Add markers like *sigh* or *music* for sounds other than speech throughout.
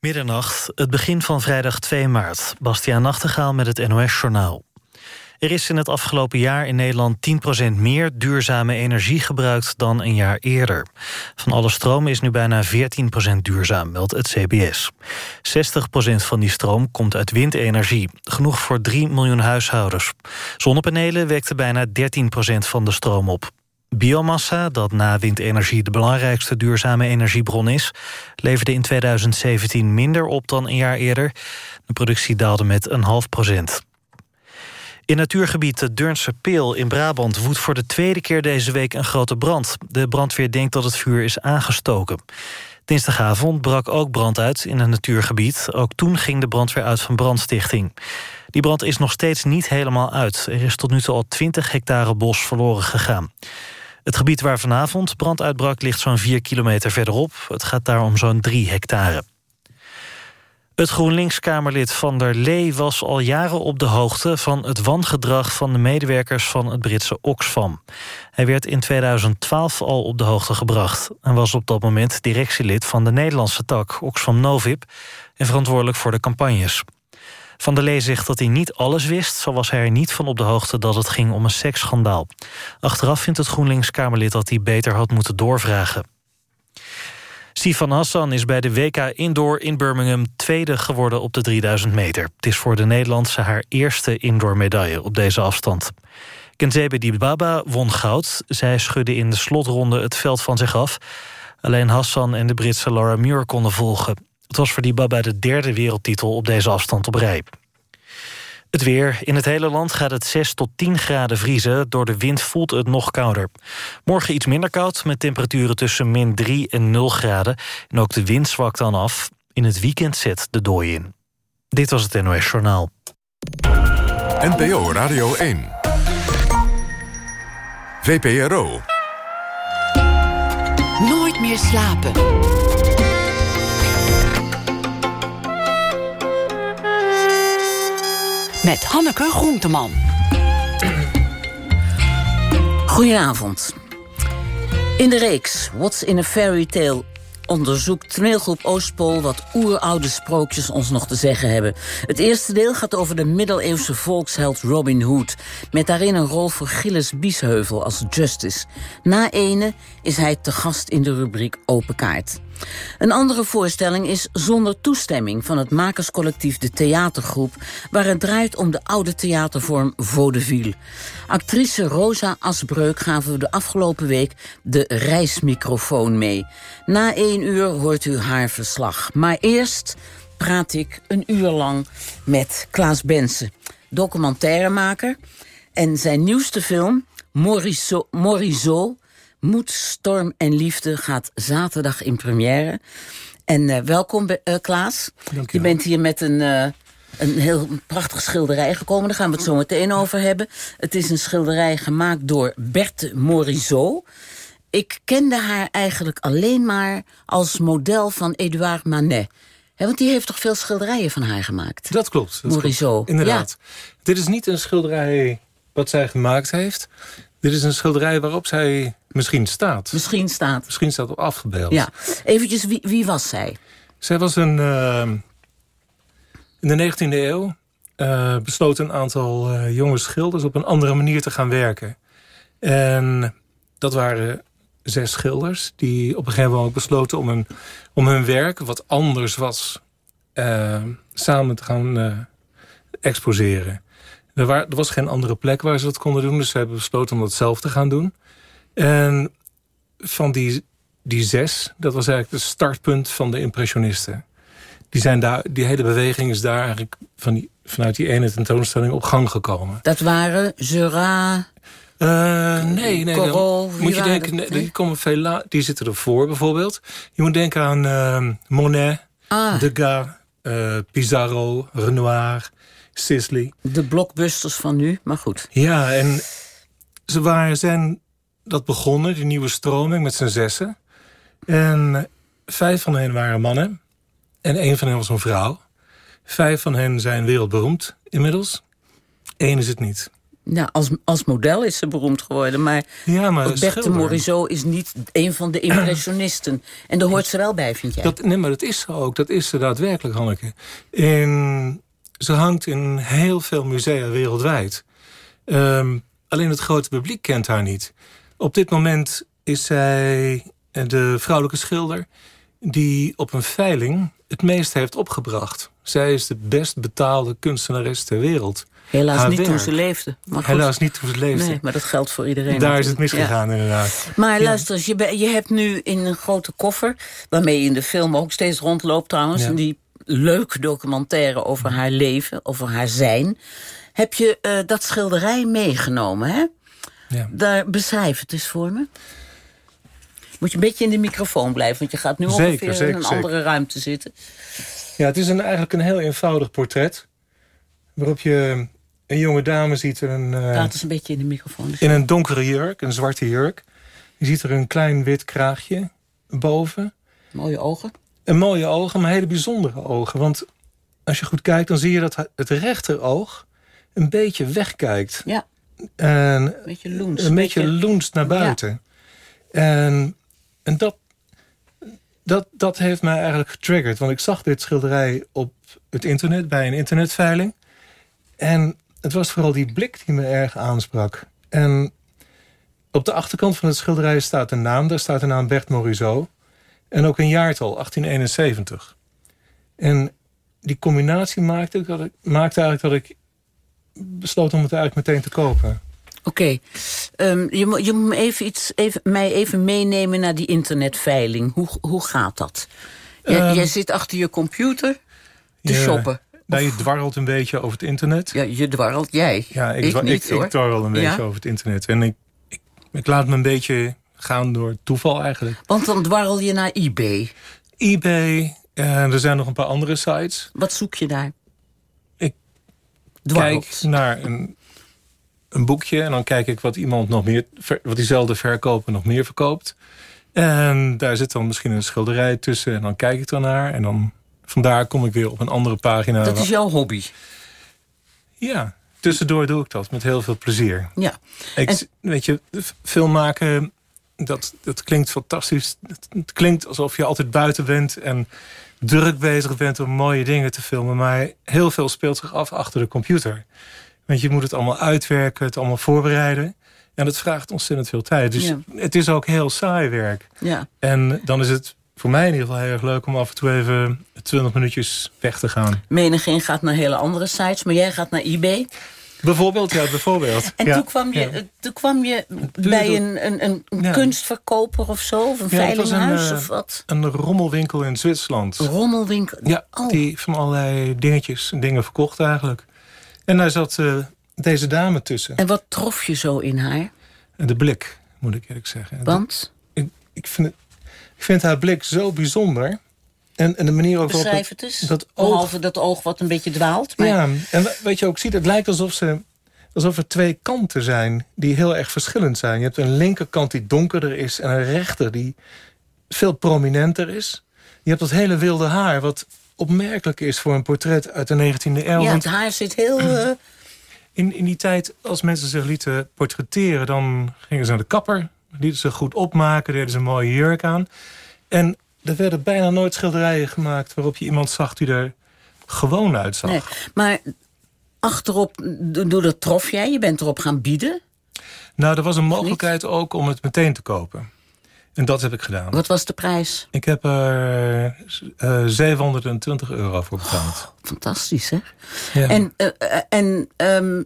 Middernacht, het begin van vrijdag 2 maart. Bastiaan Nachtegaal met het NOS-journaal. Er is in het afgelopen jaar in Nederland 10% meer duurzame energie gebruikt dan een jaar eerder. Van alle stroom is nu bijna 14% duurzaam, meldt het CBS. 60% van die stroom komt uit windenergie, genoeg voor 3 miljoen huishoudens. Zonnepanelen wekten bijna 13% van de stroom op. Biomassa, dat na windenergie de belangrijkste duurzame energiebron is... leverde in 2017 minder op dan een jaar eerder. De productie daalde met een half procent. In natuurgebied de Deurnse Peel in Brabant woedt voor de tweede keer deze week een grote brand. De brandweer denkt dat het vuur is aangestoken. Dinsdagavond brak ook brand uit in een natuurgebied. Ook toen ging de brandweer uit van brandstichting. Die brand is nog steeds niet helemaal uit. Er is tot nu toe al 20 hectare bos verloren gegaan. Het gebied waar vanavond brand uitbrak ligt zo'n 4 kilometer verderop. Het gaat daar om zo'n 3 hectare. Het GroenLinks-Kamerlid Van der Lee was al jaren op de hoogte... van het wangedrag van de medewerkers van het Britse Oxfam. Hij werd in 2012 al op de hoogte gebracht... en was op dat moment directielid van de Nederlandse tak Oxfam Novib... en verantwoordelijk voor de campagnes. Van der Lee zegt dat hij niet alles wist... zo was hij er niet van op de hoogte dat het ging om een seksschandaal. Achteraf vindt het GroenLinks-Kamerlid dat hij beter had moeten doorvragen. Sifan Hassan is bij de WK Indoor in Birmingham tweede geworden op de 3000 meter. Het is voor de Nederlandse haar eerste indoor medaille op deze afstand. Kenzebe Dibaba won goud. Zij schudde in de slotronde het veld van zich af. Alleen Hassan en de Britse Laura Muir konden volgen. Het was voor Dibaba de derde wereldtitel op deze afstand op rij. Het weer. In het hele land gaat het 6 tot 10 graden vriezen. Door de wind voelt het nog kouder. Morgen iets minder koud, met temperaturen tussen min 3 en 0 graden. En ook de wind zwakt dan af. In het weekend zet de dooi in. Dit was het NOS Journaal. NPO Radio 1. VPRO. Nooit meer slapen. Met Hanneke Groenteman. Goedenavond. In de reeks What's in a Fairy Tale onderzoekt toneelgroep Oostpool wat oeroude sprookjes ons nog te zeggen hebben. Het eerste deel gaat over de middeleeuwse volksheld Robin Hood... met daarin een rol voor Gilles Biesheuvel als Justice. Na ene is hij te gast in de rubriek Open Kaart. Een andere voorstelling is zonder toestemming van het makerscollectief De Theatergroep... waar het draait om de oude theatervorm vaudeville. Actrice Rosa Asbreuk gaven we de afgelopen week de reismicrofoon mee. Na één uur hoort u haar verslag. Maar eerst praat ik een uur lang met Klaas Bensen, documentairemaker... en zijn nieuwste film, Morisot Moed, Storm en Liefde gaat zaterdag in première. En uh, welkom, uh, Klaas. Dank je, je bent hier met een, uh, een heel prachtige schilderij gekomen. Daar gaan we het zo meteen over hebben. Het is een schilderij gemaakt door Berthe Morisot. Ik kende haar eigenlijk alleen maar als model van Edouard Manet. He, want die heeft toch veel schilderijen van haar gemaakt? Dat klopt. Dat Morisot. Inderdaad. Ja. Dit is niet een schilderij wat zij gemaakt heeft. Dit is een schilderij waarop zij misschien staat. Misschien staat. Misschien staat op afgebeeld. Ja. Eventjes, wie, wie was zij? Zij was een... Uh, in de 19e eeuw uh, besloten een aantal uh, jonge schilders... op een andere manier te gaan werken. En dat waren zes schilders... die op een gegeven moment besloten om hun, om hun werk... wat anders was, samen te gaan exposeren. Er, er, was geen andere plek waar ze dat konden doen. Dus ze hebben besloten om dat zelf te gaan doen. En van die, die zes, dat was eigenlijk het startpunt van de impressionisten. Die, zijn daar, die hele beweging is daar eigenlijk van die, vanuit die ene tentoonstelling op gang gekomen. Dat waren Zura... Uh, nee, nee. Corot, moet je denken, nee, die, komen veel die zitten ervoor bijvoorbeeld. Je moet denken aan uh, Monet, ah. Degas, uh, Pizarro, Renoir, Sisley. De blockbusters van nu, maar goed. Ja, en ze waren, zijn dat begonnen, die nieuwe stroming met z'n zessen. En vijf van hen waren mannen. En één van hen was een vrouw. Vijf van hen zijn wereldberoemd inmiddels. Eén is het niet. Ja, als, als model is ze beroemd geworden. Maar, Ja, maar Berthe. Morisot is niet een van de *clears throat* impressionisten. En daar hoort ze wel bij, vind jij? Dat, nee, maar dat is ze ook. Dat is ze daadwerkelijk, Hanneke. In, ze hangt in heel veel musea wereldwijd. Ehm, alleen het grote publiek kent haar niet. Op dit moment is zij de vrouwelijke schilder... die op een veiling het meest heeft opgebracht. Zij is de best betaalde kunstenares ter wereld. Helaas haar niet toen werk. ze leefde. Maar goed. Helaas niet toen ze leefde. Nee, maar dat geldt voor iedereen. Daar is het misgegaan, inderdaad. Ja. Maar luister eens, je, je hebt nu in een grote koffer... waarmee je in de film ook steeds rondloopt trouwens... Ja. en die leuke documentaire over haar leven, over haar zijn... heb je eh, dat schilderij meegenomen, hè? Ja. Daar, beschrijf het eens voor me. Moet je een beetje in de microfoon blijven... want je gaat nu Zeker, ongeveer in een zeker. andere ruimte zitten. Ja, het is een, eigenlijk een heel eenvoudig portret. Waarop je een jonge dame ziet in een, Praat eens een beetje in de microfoon. in een donkere jurk, een zwarte jurk. Je ziet er een klein wit kraagje boven. Mooie ogen. Een mooie ogen, maar hele bijzondere ogen. Want als je goed kijkt, dan zie je dat het rechteroog een beetje wegkijkt. Ja, En een beetje loens. een beetje loenst naar buiten. En, en dat, dat, dat heeft mij eigenlijk getriggerd. Want ik zag dit schilderij op het internet, bij een internetveiling. En het was vooral die blik die me erg aansprak. En op de achterkant van het schilderij staat de naam. Daar staat de naam Bert Morisot. En ook een jaartal, 1871. En die combinatie maakte, dat ik, maakte eigenlijk dat ik besloot om het eigenlijk meteen te kopen. Oké, Ehm, je, moet- je moet even iets, even, mij even meenemen naar die internetveiling. Hoe, hoe gaat dat? Jij, Ehm, jij zit achter je computer te shoppen. Nou, je dwarrelt een beetje over het internet. Ja, je dwarrelt, jij. Ja, ik, ik dwa- niet, ik, hoor. ik dwarrel een beetje Ja? over het internet. En ik, ik, ik laat me een beetje gaan door toeval eigenlijk. Want dan dwarrel je naar eBay. eBay, en er zijn nog een paar andere sites. Wat zoek je daar? Ik. Kijk naar een, een boekje en dan kijk ik wat iemand nog meer, wat diezelfde verkoper nog meer verkoopt. En daar zit dan misschien een schilderij tussen en dan kijk ik ernaar. En dan vandaar kom ik weer op een andere pagina. Dat is jouw hobby. Ja, tussendoor doe ik dat met heel veel plezier. Ja. Ik, En- Weet je, film maken, dat, dat klinkt fantastisch. Het, het klinkt alsof je altijd buiten bent en druk bezig bent om mooie dingen te filmen. Maar heel veel speelt zich af achter de computer. Want je moet het allemaal uitwerken, het allemaal voorbereiden. En dat vraagt ontzettend veel tijd. Dus Ja. het is ook heel saai werk. ja. En dan is het voor mij in ieder geval heel erg leuk om af en toe even 20 minuutjes weg te gaan. Menigeen gaat naar hele andere sites, maar jij gaat naar eBay. Bijvoorbeeld, ja, bijvoorbeeld. En ja. toen kwam je, ja. toen kwam je bij een, een, een, een Ja. kunstverkoper of zo? Of een was een, veilinghuis eh, of wat? Een rommelwinkel in Zwitserland. Rommelwinkel. Ja, Oh. die van allerlei dingetjes en dingen verkocht eigenlijk. En daar zat eh, deze dame tussen. En wat trof je zo in haar? En de blik, moet ik eerlijk zeggen. Want? Ik, ik, vind het, ik vind haar blik zo bijzonder. En, en de manier ook waarop het eens. dat oog... Behalve dat oog wat een beetje dwaalt. Maar Ja, en wa- wat je ook ziet, het lijkt alsof, ze, alsof er twee kanten zijn... die heel erg verschillend zijn. Je hebt een linkerkant die donkerder is... en een rechter die veel prominenter is. Je hebt dat hele wilde haar... wat opmerkelijk is voor een portret uit de 19e eeuw. ja, het haar zit heel... eh, *clears throat* in, in die tijd, als mensen zich lieten portretteren... dan gingen ze naar de kapper, lieten ze goed opmaken... deden ze een mooie jurk aan. En er werden bijna nooit schilderijen gemaakt... waarop je iemand zag die er gewoon uitzag. nee. Maar achterop, do- door dat trof jij. Je bent erop gaan bieden. Nou, er was een mogelijkheid ook om het meteen te kopen. En dat heb ik gedaan. Wat was de prijs? Ik heb er eh 720 euro voor betaald. Fantastisch, hè? Ja. En, eh, eh, en ehm,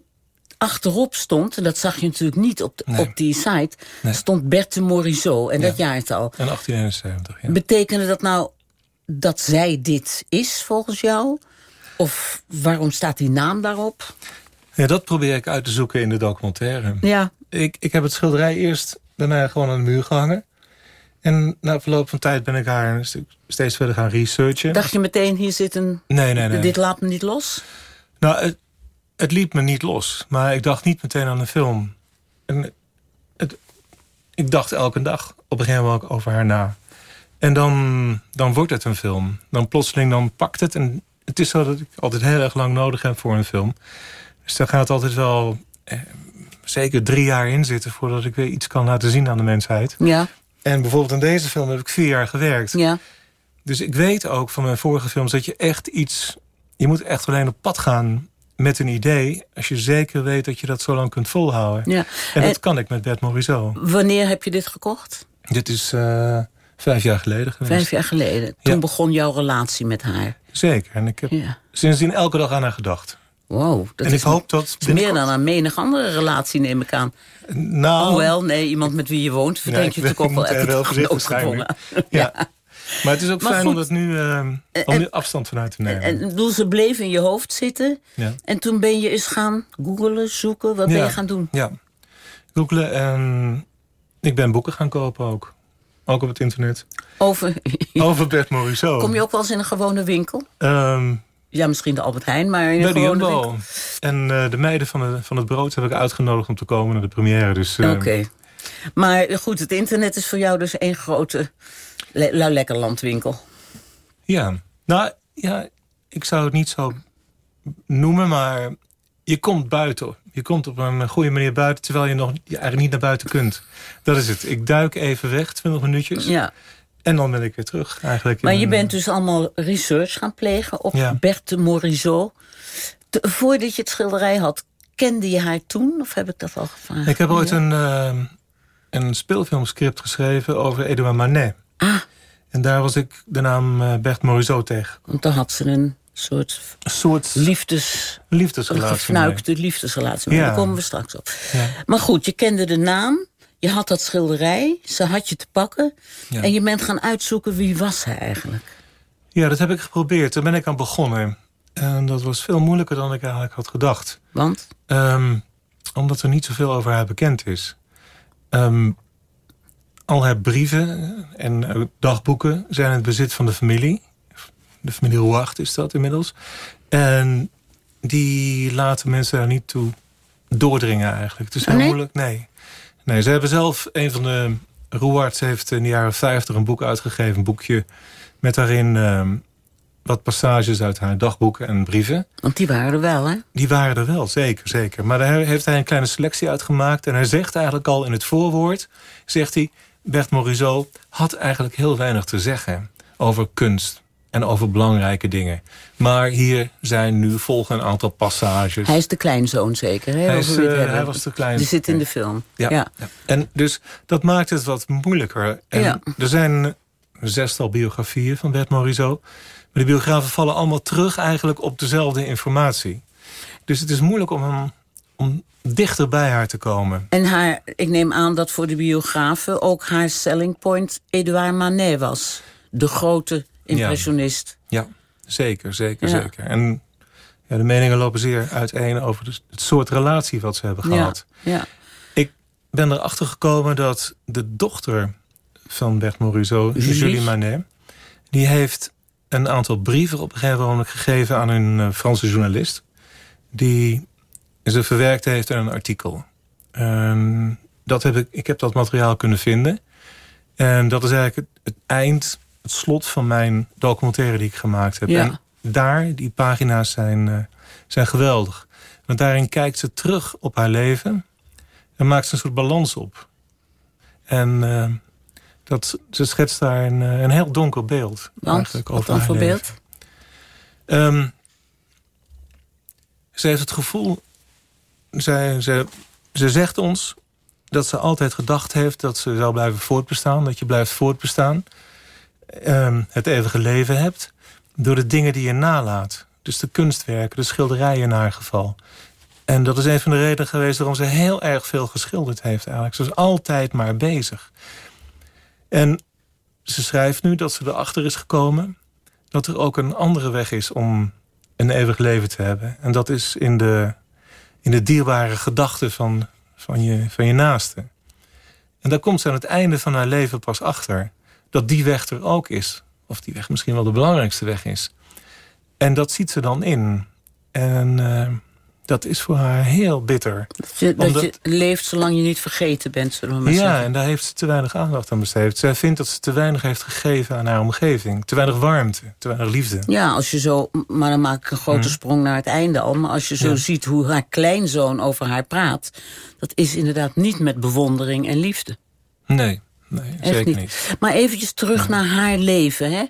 achterop stond, en dat zag je natuurlijk niet op, de- Nee. op die site... Nee. stond Berthe Morisot en Ja. dat jaartal. En 1871, ja. Betekende dat nou dat zij dit is, volgens jou? Of waarom staat die naam daarop? ja. Dat probeer ik uit te zoeken in de documentaire. Ja, Ik, ik heb het schilderij eerst daarna gewoon aan de muur gehangen. En na verloop van tijd ben ik haar een stuk- steeds verder gaan researchen. dacht je meteen, hier zit een... Nee, nee, nee. Dit laat me niet los? Nou, het, het liet me niet los. Maar ik dacht niet meteen aan de film. En het, ik dacht elke dag op een gegeven moment over haar na. En dan, dan wordt het een film. Dan plotseling dan pakt het. En het is zo dat ik altijd heel erg lang nodig heb voor een film. Dus daar gaat altijd wel eh, zeker drie jaar in zitten... voordat ik weer iets kan laten zien aan de mensheid. Ja, En bijvoorbeeld aan deze film heb ik vier jaar gewerkt. ja. Dus ik weet ook van mijn vorige films dat je echt iets... Je moet echt alleen op pad gaan met een idee... als je zeker weet dat je dat zo lang kunt volhouden. ja. En En dat kan ik met Bert Morisot. wanneer heb je dit gekocht? Dit is eh, vijf jaar geleden geweest. Vijf jaar geleden. Toen Ja. begon jouw relatie met haar. Zeker. En ik heb Ja. sindsdien elke dag aan haar gedacht. Wow, dat en is ik hoop dat... meer dan aan menig andere relatie, neem ik aan. Nou, Hoewel, nee, iemand met wie je woont... verdenk je natuurlijk ook wel *laughs* zijn noodgedwongen. Ja. Maar het is ook Maar fijn goed. om, dat nu, eh, om nu afstand vanuit te nemen. En bedoel, ze bleef in je hoofd zitten. ja. En toen ben je eens gaan googelen, zoeken. Wat ben je gaan doen? ja. Googelen en ik ben boeken gaan kopen ook. Ook op het internet. Over, *laughs* Over Bert Morisot. kom je ook wel eens in een gewone winkel? Ehm, Ja, misschien de Albert Heijn, maar in een de gewone Jumbo. winkel. En eh, de meiden van, de, van het brood heb ik uitgenodigd om te komen naar de première. Dus, eh, Oké. Maar goed, het internet is voor jou dus één grote le lui lekker landwinkel. Ja, nou ja, ik zou het niet zo noemen, maar je komt buiten. Je komt op een goede manier buiten, terwijl je nog je eigenlijk niet naar buiten kunt. Dat is het. Ik duik even weg, 20 minuutjes, Ja. en dan ben ik weer terug. Eigenlijk Maar je bent dus allemaal research gaan plegen op Ja. Berthe Morisot. Te- voordat je het schilderij had, kende je haar toen? Of heb ik dat al gevraagd? Ik heb ooit een, eh, een speelfilmscript geschreven over Edouard Manet. Ah, En daar was ik de naam eh, Bert Morisot tegen. want dan had ze een soort Een soort liefdes... Liefdesrelatie. gefnuikte liefdesrelatie. Maar Ja. Daar komen we straks op. Ja. Maar goed, je kende de naam. Je had dat schilderij. Ze had je te pakken. Ja. En je bent gaan uitzoeken wie was zij eigenlijk. ja, dat heb ik geprobeerd. Daar ben ik aan begonnen. En dat was veel moeilijker dan ik eigenlijk had gedacht. Want? Ehm, omdat er niet zoveel over haar bekend is. Ehm, al haar brieven en eh, dagboeken zijn in het bezit van de familie. De familie Rouacht is dat inmiddels. En die laten mensen daar niet toe doordringen eigenlijk. Het is heel Oh, nee? moeilijk. Nee. nee, ze hebben zelf, een van de Rouarts heeft in de jaren 50 een boek uitgegeven. Een boekje met daarin ehm, wat passages uit haar dagboeken en brieven. Want die waren er wel, hè? Die waren er wel, zeker, zeker. Maar daar heeft hij een kleine selectie uit gemaakt. En hij zegt eigenlijk al in het voorwoord... zegt hij, Bert Morisot had eigenlijk heel weinig te zeggen... over kunst en over belangrijke dingen. Maar hier zijn nu volgen een aantal passages. Hij is de kleinzoon zeker, hè? Hij is, eh, hij was de klein- Die zit in de film. Ja. En dus dat maakt het wat moeilijker. En Ja. Er zijn een zestal biografieën van Bert Morisot. Maar die biografen vallen allemaal terug eigenlijk op dezelfde informatie. Dus het is moeilijk om, hem, om dichter bij haar te komen. En haar, ik neem aan dat voor de biografen ook haar selling point Edouard Manet was. De grote impressionist. Ja, zeker, zeker, Ja. zeker. En ja, de meningen lopen zeer uiteen over het soort relatie wat ze hebben gehad. ja. Ik ben erachter gekomen dat de dochter van Bert Morisot, Julie? Julie Manet... die heeft een aantal brieven op een gegeven moment gegeven aan een eh, Franse journalist... die ze verwerkt heeft in een artikel. En dat heb ik, ik heb dat materiaal kunnen vinden. En dat is eigenlijk het, het eind, het slot van mijn documentaire die ik gemaakt heb. Ja. En daar, die pagina's zijn, eh, zijn geweldig. Want daarin kijkt ze terug op haar leven... en maakt ze een soort balans op. En eh, dat, ze schetst daar een, eh, een heel donker beeld. Want, eigenlijk wat over dan haar voor leven. beeld? Ehm, ze heeft het gevoel... Zij, ze, ze zegt ons dat ze altijd gedacht heeft... dat ze zou blijven voortbestaan. Dat je blijft voortbestaan. ehm, het eeuwige leven hebt. Door de dingen die je nalaat. Dus de kunstwerken, de schilderijen in haar geval. En dat is een van de redenen geweest... waarom ze heel erg veel geschilderd heeft eigenlijk. Ze is altijd maar bezig. En ze schrijft nu dat ze erachter is gekomen... dat er ook een andere weg is om een eeuwig leven te hebben. En dat is in de, in de dierbare gedachten van, van, je, van je naaste. En daar komt ze aan het einde van haar leven pas achter... dat die weg er ook is. Of die weg misschien wel de belangrijkste weg is. En dat ziet ze dan in. En eh, dat is voor haar heel bitter. Dat je, dat Omdat- je leeft zolang je niet vergeten bent, zullen we maar Ja, zeggen. en daar heeft ze te weinig aandacht aan besteed. Zij vindt dat ze te weinig heeft gegeven aan haar omgeving. Te weinig warmte, te weinig liefde. Ja, als je zo, maar dan maak ik een grote Mhm. sprong naar het einde al. Maar als je zo Ja. ziet hoe haar kleinzoon over haar praat... dat is inderdaad niet met bewondering en liefde. Nee, nee Echt zeker niet. niet. Maar eventjes terug naar haar leven, hè?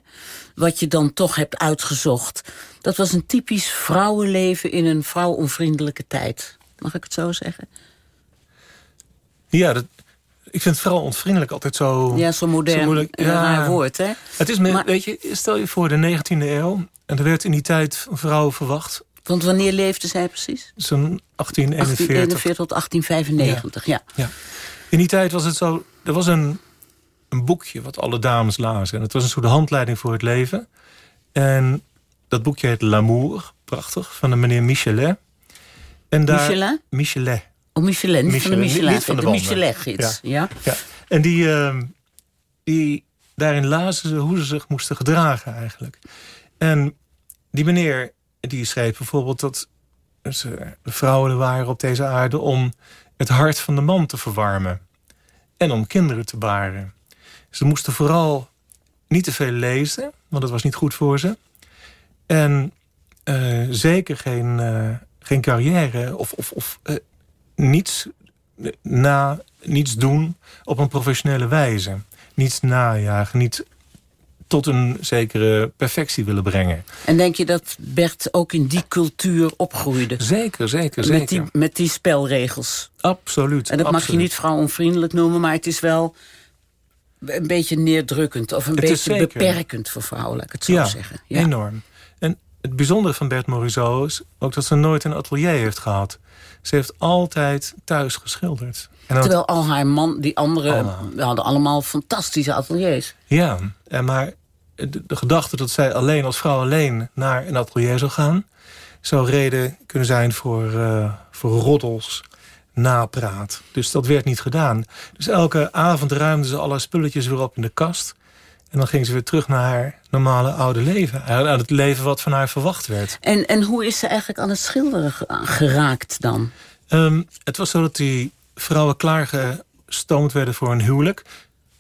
Wat je dan toch hebt uitgezocht. Dat was een typisch vrouwenleven in een vrouwonvriendelijke tijd. Mag ik het zo zeggen? Ja, dat, ik vind vooral ontvriendelijk altijd zo... Ja, zo modern, zo moeilijk. een Ja. raar woord, hè? Het is, Maar- weet je, stel je voor de 19e eeuw... en er werd in die tijd een vrouw verwacht. Want wanneer leefde zij precies? Zo'n 1841. 1841 tot 1895, ja. Ja. In die tijd was het zo... Er was een, een boekje wat alle dames lazen. En het was een soort handleiding voor het leven. En dat boekje heet L'amour. Prachtig. Van de meneer Michelet. En daar, Michelin? Michelet. Oh, Michelin, niet van de Michelin, Michelin. niet van de de. Michelin-gids, ja. Ja. En die, ehm, die, daarin lazen ze hoe ze zich moesten gedragen eigenlijk. En die meneer die schreef bijvoorbeeld dat ze vrouwen er waren op deze aarde... om het hart van de man te verwarmen. En om kinderen te baren. Ze moesten vooral niet te veel lezen, want dat was niet goed voor ze. En eh, zeker geen, eh, geen carrière of, of, of eh, niets na niets doen op een professionele wijze. Niets najagen, niet tot een zekere perfectie willen brengen. En denk je dat Bert ook in die cultuur opgroeide? Zeker, zeker, Met zeker. die, met die spelregels. Absoluut. En dat mag je niet vrouwonvriendelijk noemen, maar het is wel een beetje neerdrukkend of een Het beetje beperkend voor vrouwen, laat ik het zo ja, zeggen. Ja. enorm. En het bijzondere van Bert Morisot is ook dat ze nooit een atelier heeft gehad. Ze heeft altijd thuis geschilderd. En Terwijl al haar man, die anderen, hadden allemaal fantastische ateliers. Ja, en maar de, de gedachte dat zij alleen als vrouw alleen naar een atelier zou gaan... zou reden kunnen zijn voor, eh, voor roddels, napraat. Dus dat werd niet gedaan. Dus elke avond ruimde ze alle spulletjes weer op in de kast... en dan ging ze weer terug naar haar normale oude leven. Aan het leven wat van haar verwacht werd. En, en hoe is ze eigenlijk aan het schilderen ge- geraakt dan? Ehm, het was zo dat die vrouwen klaargestoomd werden voor een huwelijk...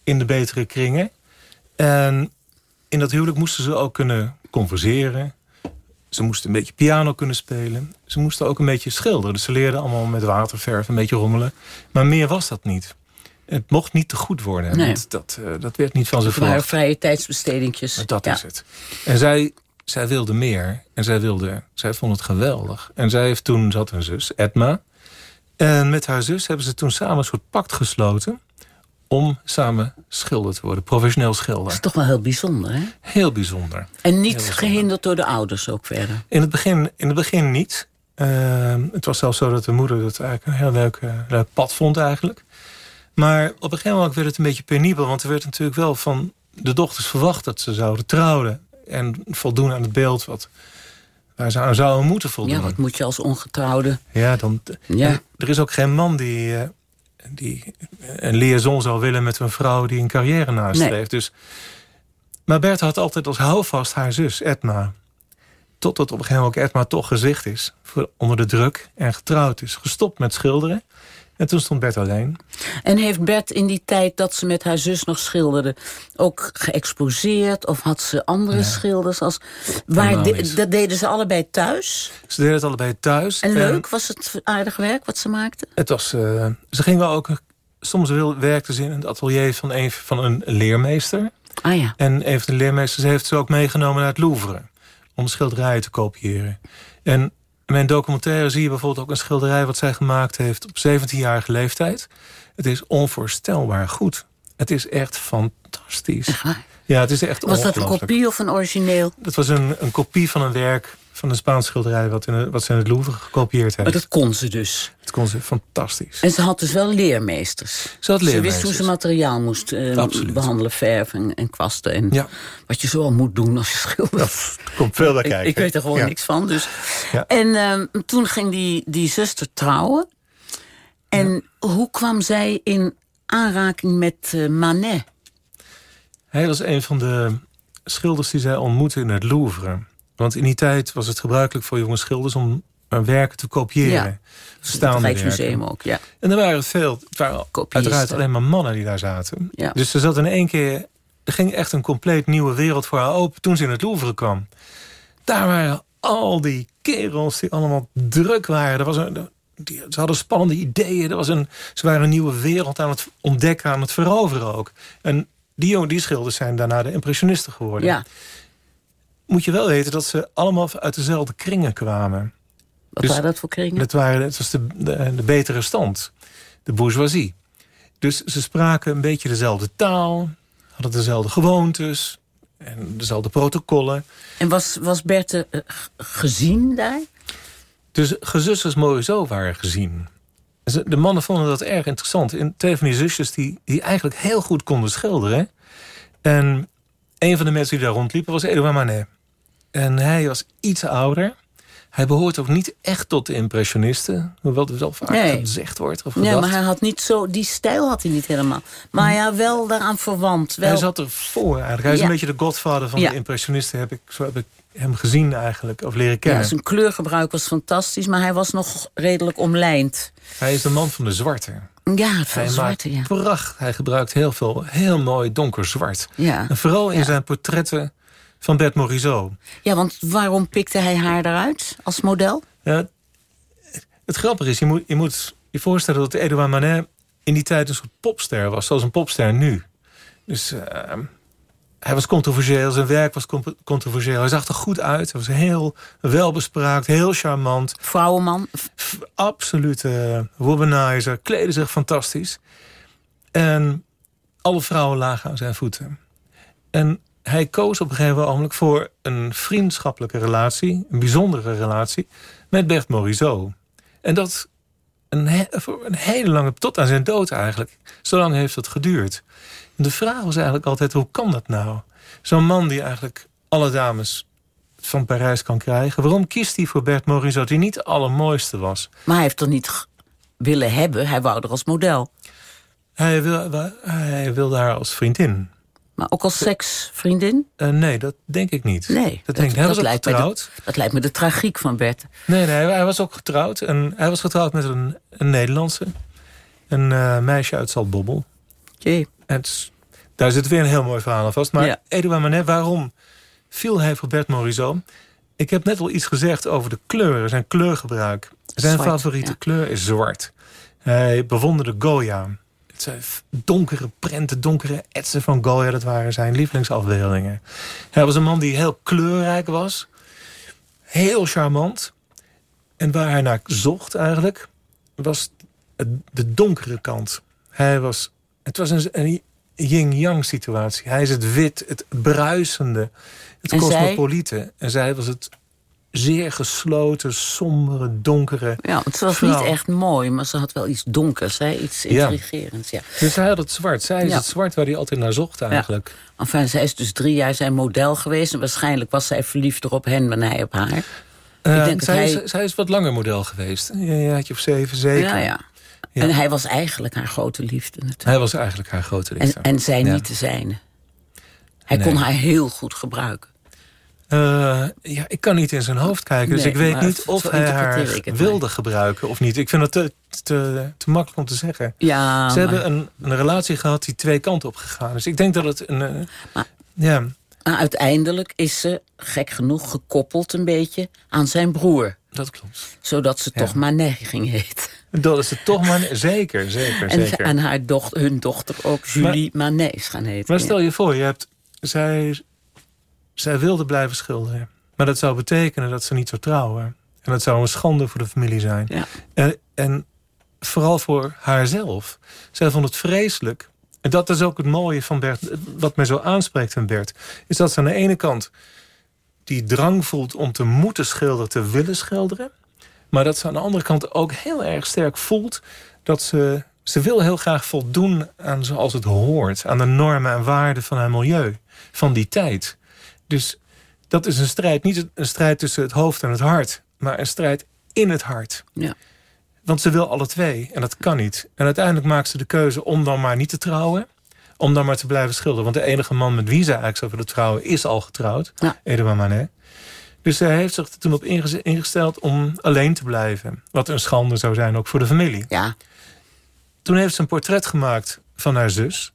in de betere kringen. En in dat huwelijk moesten ze ook kunnen converseren. Ze moesten een beetje piano kunnen spelen. Ze moesten ook een beetje schilderen. Dus ze leerden allemaal met waterverf een beetje rommelen. Maar meer was dat niet. Het mocht niet te goed worden. Nee. Want dat, eh, dat werd niet van ze Het waren verwacht. vrije tijdsbestedingjes. Maar Dat Ja. is het. En zij, zij wilde meer. En zij, wilde, zij vond het geweldig. En zij heeft toen, had een zus, Edma. En met haar zus hebben ze toen samen een soort pact gesloten... om samen schilder te worden, professioneel Dat schilder. is toch wel heel bijzonder, hè? Heel bijzonder. En niet bijzonder. gehinderd door de ouders ook verder. In het begin, in het begin niet. Ehm, het was zelfs zo dat de moeder het eigenlijk een heel leuk, eh, leuk pad vond eigenlijk. Maar op een gegeven moment werd het een beetje penibel... want er werd natuurlijk wel van de dochters verwacht dat ze zouden trouwen... en voldoen aan het beeld wat, waar ze aan zouden moeten voldoen. Ja, wat moet je als ongetrouwde... Ja, dan, Ja. er is ook geen man die, eh, die een liaison zou willen met een vrouw die een carrière nastreeft. Dus, maar Bert had altijd als houvast haar zus, Edma. Totdat op een gegeven moment ook Edma toch gezicht is. Voor, onder de druk en getrouwd is. Gestopt met schilderen. En toen stond Bert alleen. En heeft Bert in die tijd dat ze met haar zus nog schilderde... ook geëxposeerd? Of had ze andere schilders? Als, waar de- dat deden ze allebei thuis? Ze deden het allebei thuis. En leuk? Was het aardig werk wat ze maakte? Het was, eh, ze ging wel ook... Soms wil, werkte ze in het atelier van een, van een leermeester. Ah ja. En een van de leermeesters heeft ze ook meegenomen naar het Louvre. Om schilderijen te kopiëren. En in mijn documentaire zie je bijvoorbeeld ook een schilderij... wat zij gemaakt heeft op 17-jarige leeftijd. Het is onvoorstelbaar goed. Het is echt fantastisch. Ja, het is echt Was dat een kopie of een origineel? Dat was een, een kopie van een werk van een Spaans schilderij... wat, in, wat ze in het Louvre gekopieerd heeft. Maar dat kon ze dus. Het kon ze fantastisch. En ze had dus wel leermeesters. Ze had Ze wist leermeesters. hoe ze materiaal moest eh, behandelen, verf en, en kwasten. En Ja. wat je zo al moet doen als je schildert. Er komt veel Ik, kijken. ik weet er gewoon Ja. niks van. Dus. Ja. En ehm, toen ging die, die zuster trouwen. En hoe kwam zij in aanraking met eh, Manet? Hij was een van de schilders die zij ontmoette in het Louvre. Want in die tijd was het gebruikelijk voor jonge schilders... om werken te kopiëren. Ja. Staande het Rijksmuseum werken. ook, ja. En er waren veel, het waren Kopiisten. uiteraard alleen maar mannen die daar zaten. Ja. Dus er zat in één keer, er ging echt een compleet nieuwe wereld voor haar open toen ze in het Louvre kwam. Daar waren al die kerels die allemaal druk waren. Er was een, die, ze hadden spannende ideeën. Er was een, ze waren een nieuwe wereld aan het ontdekken, aan het veroveren ook. En die, jongen, die schilders zijn daarna de impressionisten geworden. Ja, Moet je wel weten dat ze allemaal uit dezelfde kringen kwamen. wat Dus- waren dat voor kringen? Het, waren, het was de, de, de betere stand. De bourgeoisie. Dus ze spraken een beetje dezelfde taal. Hadden dezelfde gewoontes. En dezelfde protocollen. En was, was Berthe eh, g- gezien daar? Dus gezusters Morisot waren gezien. De mannen vonden dat erg interessant. En twee van die zusjes die, die eigenlijk heel goed konden schilderen. En een van de mensen die daar rondliepen was Edouard Manet. En hij was iets ouder. Hij behoort ook niet echt tot de impressionisten. Hoewel er wel vaak Nee. gezegd wordt. Of Nee, gedacht. maar hij had niet zo... Die stijl had hij niet helemaal. Maar ja, wel daaraan verwant. Wel, Hij zat er voor eigenlijk. Hij is een beetje de godvader van Ja. de impressionisten. Heb ik, zo heb ik hem gezien eigenlijk. Of leren ja, kennen. zijn kleurgebruik was fantastisch, maar hij was nog redelijk omlijnd. Hij is de man van de zwarte. Ja, veel Hij zwarte, ja. pracht. Hij gebruikt heel veel, heel mooi donker zwart. Ja. En vooral in Ja. zijn portretten van Bert Morisot. ja, want waarom pikte hij haar eruit als model? Ja, het grappige is, je moet, je moet je voorstellen dat Edouard Manet in die tijd een soort popster was. Zoals een popster nu. Dus eh, hij was controversieel, zijn werk was controversieel. Hij zag er goed uit, hij was heel welbespraakt, heel charmant. Vrouwenman? Absolute womanizer, kleedde zich fantastisch. En alle vrouwen lagen aan zijn voeten. En hij koos op een gegeven moment voor een vriendschappelijke relatie, een bijzondere relatie, met Bert Morisot. En dat een, he- voor een hele lange, tot aan zijn dood eigenlijk. Zo lang heeft het geduurd. De vraag was eigenlijk altijd, hoe kan dat nou? Zo'n man die eigenlijk alle dames van Parijs kan krijgen. Waarom kiest hij voor Bert Morisot, die niet de allermooiste was? Maar hij heeft toch niet willen hebben? Hij wou er als model. Hij, wil, hij wilde haar als vriendin. Maar ook als seksvriendin? Eh, nee, dat denk ik niet. Nee. dat denk ik. Hij was ook lijkt me de- getrouwd. dat lijkt me de tragiek van Bert. Nee, nee, hij was ook getrouwd. En hij was getrouwd met een, een Nederlandse. Een eh, meisje uit Zaltbobbel. Jee. Het daar zit weer een heel mooi verhaal aan vast. Maar Ja. Edouard Manet, waarom viel hij voor Bert Morisot? Ik heb net al iets gezegd over de kleuren, zijn kleurgebruik. Zijn Zwart, favoriete ja. kleur is zwart. Hij bewonderde Goya. Het zijn donkere prenten, donkere etsen van Goya. Dat waren zijn lievelingsafbeeldingen. Hij was een man die heel kleurrijk was. Heel charmant. En waar hij naar zocht eigenlijk... was de donkere kant. Hij was... Het was een, een yin-yang situatie. Hij is het wit, het bruisende, het En zij? cosmopoliete. En zij was het zeer gesloten, sombere, donkere. Ja, ze was Vrouw. niet echt mooi, maar ze had wel iets donkers, hè? iets Ja. intrigerends. Ja. Dus hij had het zwart. Zij is Ja. het zwart waar hij altijd naar zocht eigenlijk. Enfin, zij is dus drie jaar zijn model geweest. En waarschijnlijk was zij verliefder op hen dan hij op haar. Eh, zij, hij- is, zij is wat langer model geweest. Een jaartje of zeven, zeker. Ja, ja. Ja. En hij was eigenlijk haar grote liefde natuurlijk. Hij was eigenlijk haar grote En, liefde. en zij Ja. niet de zijne. Hij Nee. kon haar heel goed gebruiken. Eh, ja, ik kan niet in zijn hoofd kijken. dus ik weet maar niet of hij haar het wilde gebruiken of niet. Ik vind dat te, te, te makkelijk om te zeggen. Ja, Ze maar, hebben een, een relatie gehad die twee kanten op gegaan. Dus ik denk dat het een... eh, Maar- ja, maar uiteindelijk is ze, gek genoeg, gekoppeld een beetje aan zijn broer. dat klopt. Zodat ze Ja. toch Manet ging heten. Dat is het toch maar... Zeker, zeker, En, zeker. en haar dochter, hun dochter ook Julie Manet is gaan heten. Maar stel je voor, je hebt, zij, zij wilde blijven schilderen. Maar dat zou betekenen dat ze niet zou trouwen. En dat zou een schande voor de familie zijn. Ja. En, en vooral voor haarzelf. Zij vond het vreselijk. En dat is ook het mooie van Bert. Wat mij zo aanspreekt aan Bert. Is dat ze aan de ene kant die drang voelt om te moeten schilderen, te willen schilderen. Maar dat ze aan de andere kant ook heel erg sterk voelt dat ze. Ze wil heel graag voldoen aan zoals het hoort. Aan de normen en waarden van haar milieu. Van die tijd. Dus dat is een strijd. Niet een strijd tussen het hoofd en het hart. Maar een strijd in het hart. Ja. Want ze wil alle twee. En dat kan niet. En uiteindelijk maakt ze de keuze om dan maar niet te trouwen. Om dan maar te blijven schilderen. Want de enige man met wie ze eigenlijk zou willen trouwen is al getrouwd. Ja. Edouard Manet. Dus zij heeft zich er toen op ingesteld om alleen te blijven. Wat een schande zou zijn ook voor de familie. Ja. Toen heeft ze een portret gemaakt van haar zus.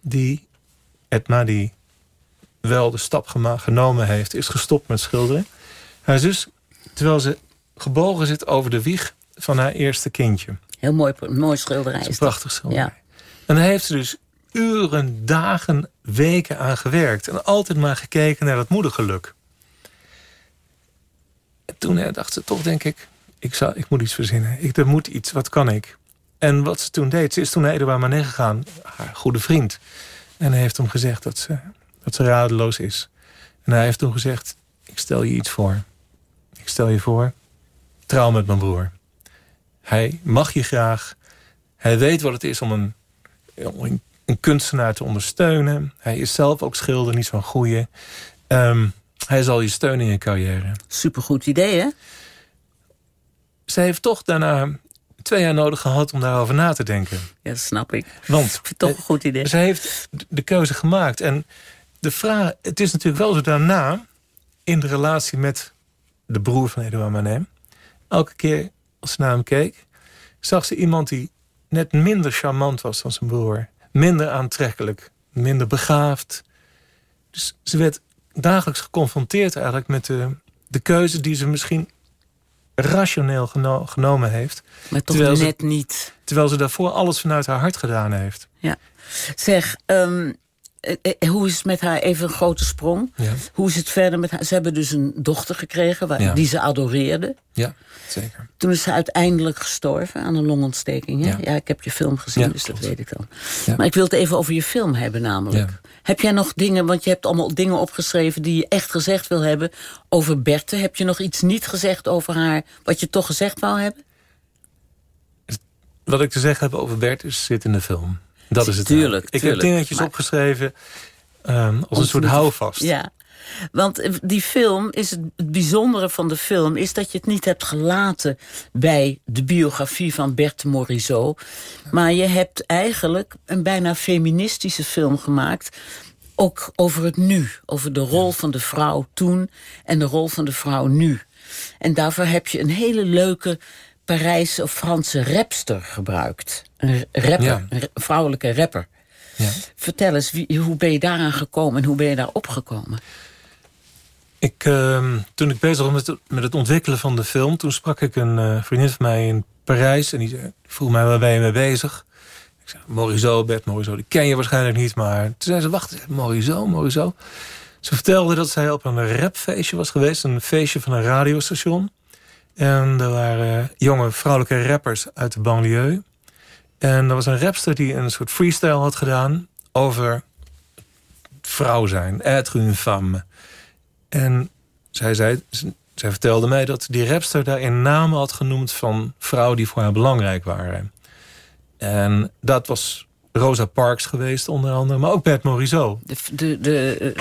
Die, Edna, die wel de stap genomen heeft, is gestopt met schilderen. Haar zus, terwijl ze gebogen zit over de wieg van haar eerste kindje. Heel mooi, mooi schilderij. Is een prachtig schilderij. Ja. En daar heeft ze dus uren, dagen, weken aan gewerkt. En altijd maar gekeken naar dat moedergeluk. En toen dacht ze toch, denk ik, ik, zou, ik moet iets verzinnen. Ik, er moet iets, wat kan ik? En wat ze toen deed, ze is toen naar Edouard Manet gegaan. Haar goede vriend. En hij heeft hem gezegd dat ze, dat ze radeloos is. En hij heeft toen gezegd, ik stel je iets voor. Ik stel je voor, trouw met mijn broer. Hij mag je graag. Hij weet wat het is om een, een kunstenaar te ondersteunen. Hij is zelf ook schilder, niet zo'n goeie. Um, hij zal je steunen in je carrière. Supergoed idee, hè? Ze heeft toch daarna twee jaar nodig gehad om daarover na te denken. Ja, dat snap ik. Want *laughs* toch een goed idee. Ze heeft de keuze gemaakt. En de vraag, het is natuurlijk wel zo daarna... in de relatie met de broer van Edouard Manet... elke keer als ze naar hem keek... zag ze iemand die net minder charmant was dan zijn broer. Minder aantrekkelijk, minder begaafd. Dus ze werd dagelijks geconfronteerd eigenlijk met de, de keuze die ze misschien rationeel genomen heeft. Maar toch net ze, niet. Terwijl ze daarvoor alles vanuit haar hart gedaan heeft. Ja. Zeg, ehm, eh, eh, hoe is het met haar, even een grote sprong. Ja. Hoe is het verder met haar? Ze hebben dus een dochter gekregen waar, die ze adoreerde. Ja, zeker. Toen is ze uiteindelijk gestorven aan een longontsteking. Hè? Ja. ja ik heb je film gezien, dus dat weet ik dan. Maar ik wil het even over je film hebben namelijk. Heb jij nog dingen, want je hebt allemaal dingen opgeschreven... die je echt gezegd wil hebben over Berthe. Heb je nog iets niet gezegd over haar, wat je toch gezegd wou hebben? Wat ik te zeggen heb over Berthe zit in de film. Dat is het. Tuurlijk. Ik heb dingetjes opgeschreven um, als een soort houvast. Ja. Want eh, die film, is het, het, bijzondere van de film... is dat je het niet hebt gelaten bij de biografie van Berthe Morisot. Maar je hebt eigenlijk een bijna feministische film gemaakt... ook over het nu, over de rol van de vrouw toen... en de rol van de vrouw nu. En daarvoor heb je een hele leuke Parijse of Franse rapster gebruikt. Een rapper, een vrouwelijke rapper. Ja. Vertel eens, wie, hoe ben je daaraan gekomen en hoe ben je daar opgekomen? Ik, uh, toen ik bezig was met, het, met het ontwikkelen van de film... toen sprak ik een uh, vriendin van mij in Parijs... en die vroeg mij, waar ben je mee bezig? Ik zei, Morisot, Bert Morisot, die ken je waarschijnlijk niet... maar toen zei ze, wacht, Morisot, Morisot. Ze vertelde dat zij op een rapfeestje was geweest... een feestje van een radiostation... En er waren jonge vrouwelijke rappers uit de banlieue. En er was een rapster die een soort freestyle had gedaan... over vrouw zijn, être une femme. En zij, zei, zij vertelde mij dat die rapster daarin namen had genoemd... van vrouwen die voor haar belangrijk waren. En dat was Rosa Parks geweest onder andere, maar ook Bert Morisot. De, de, de,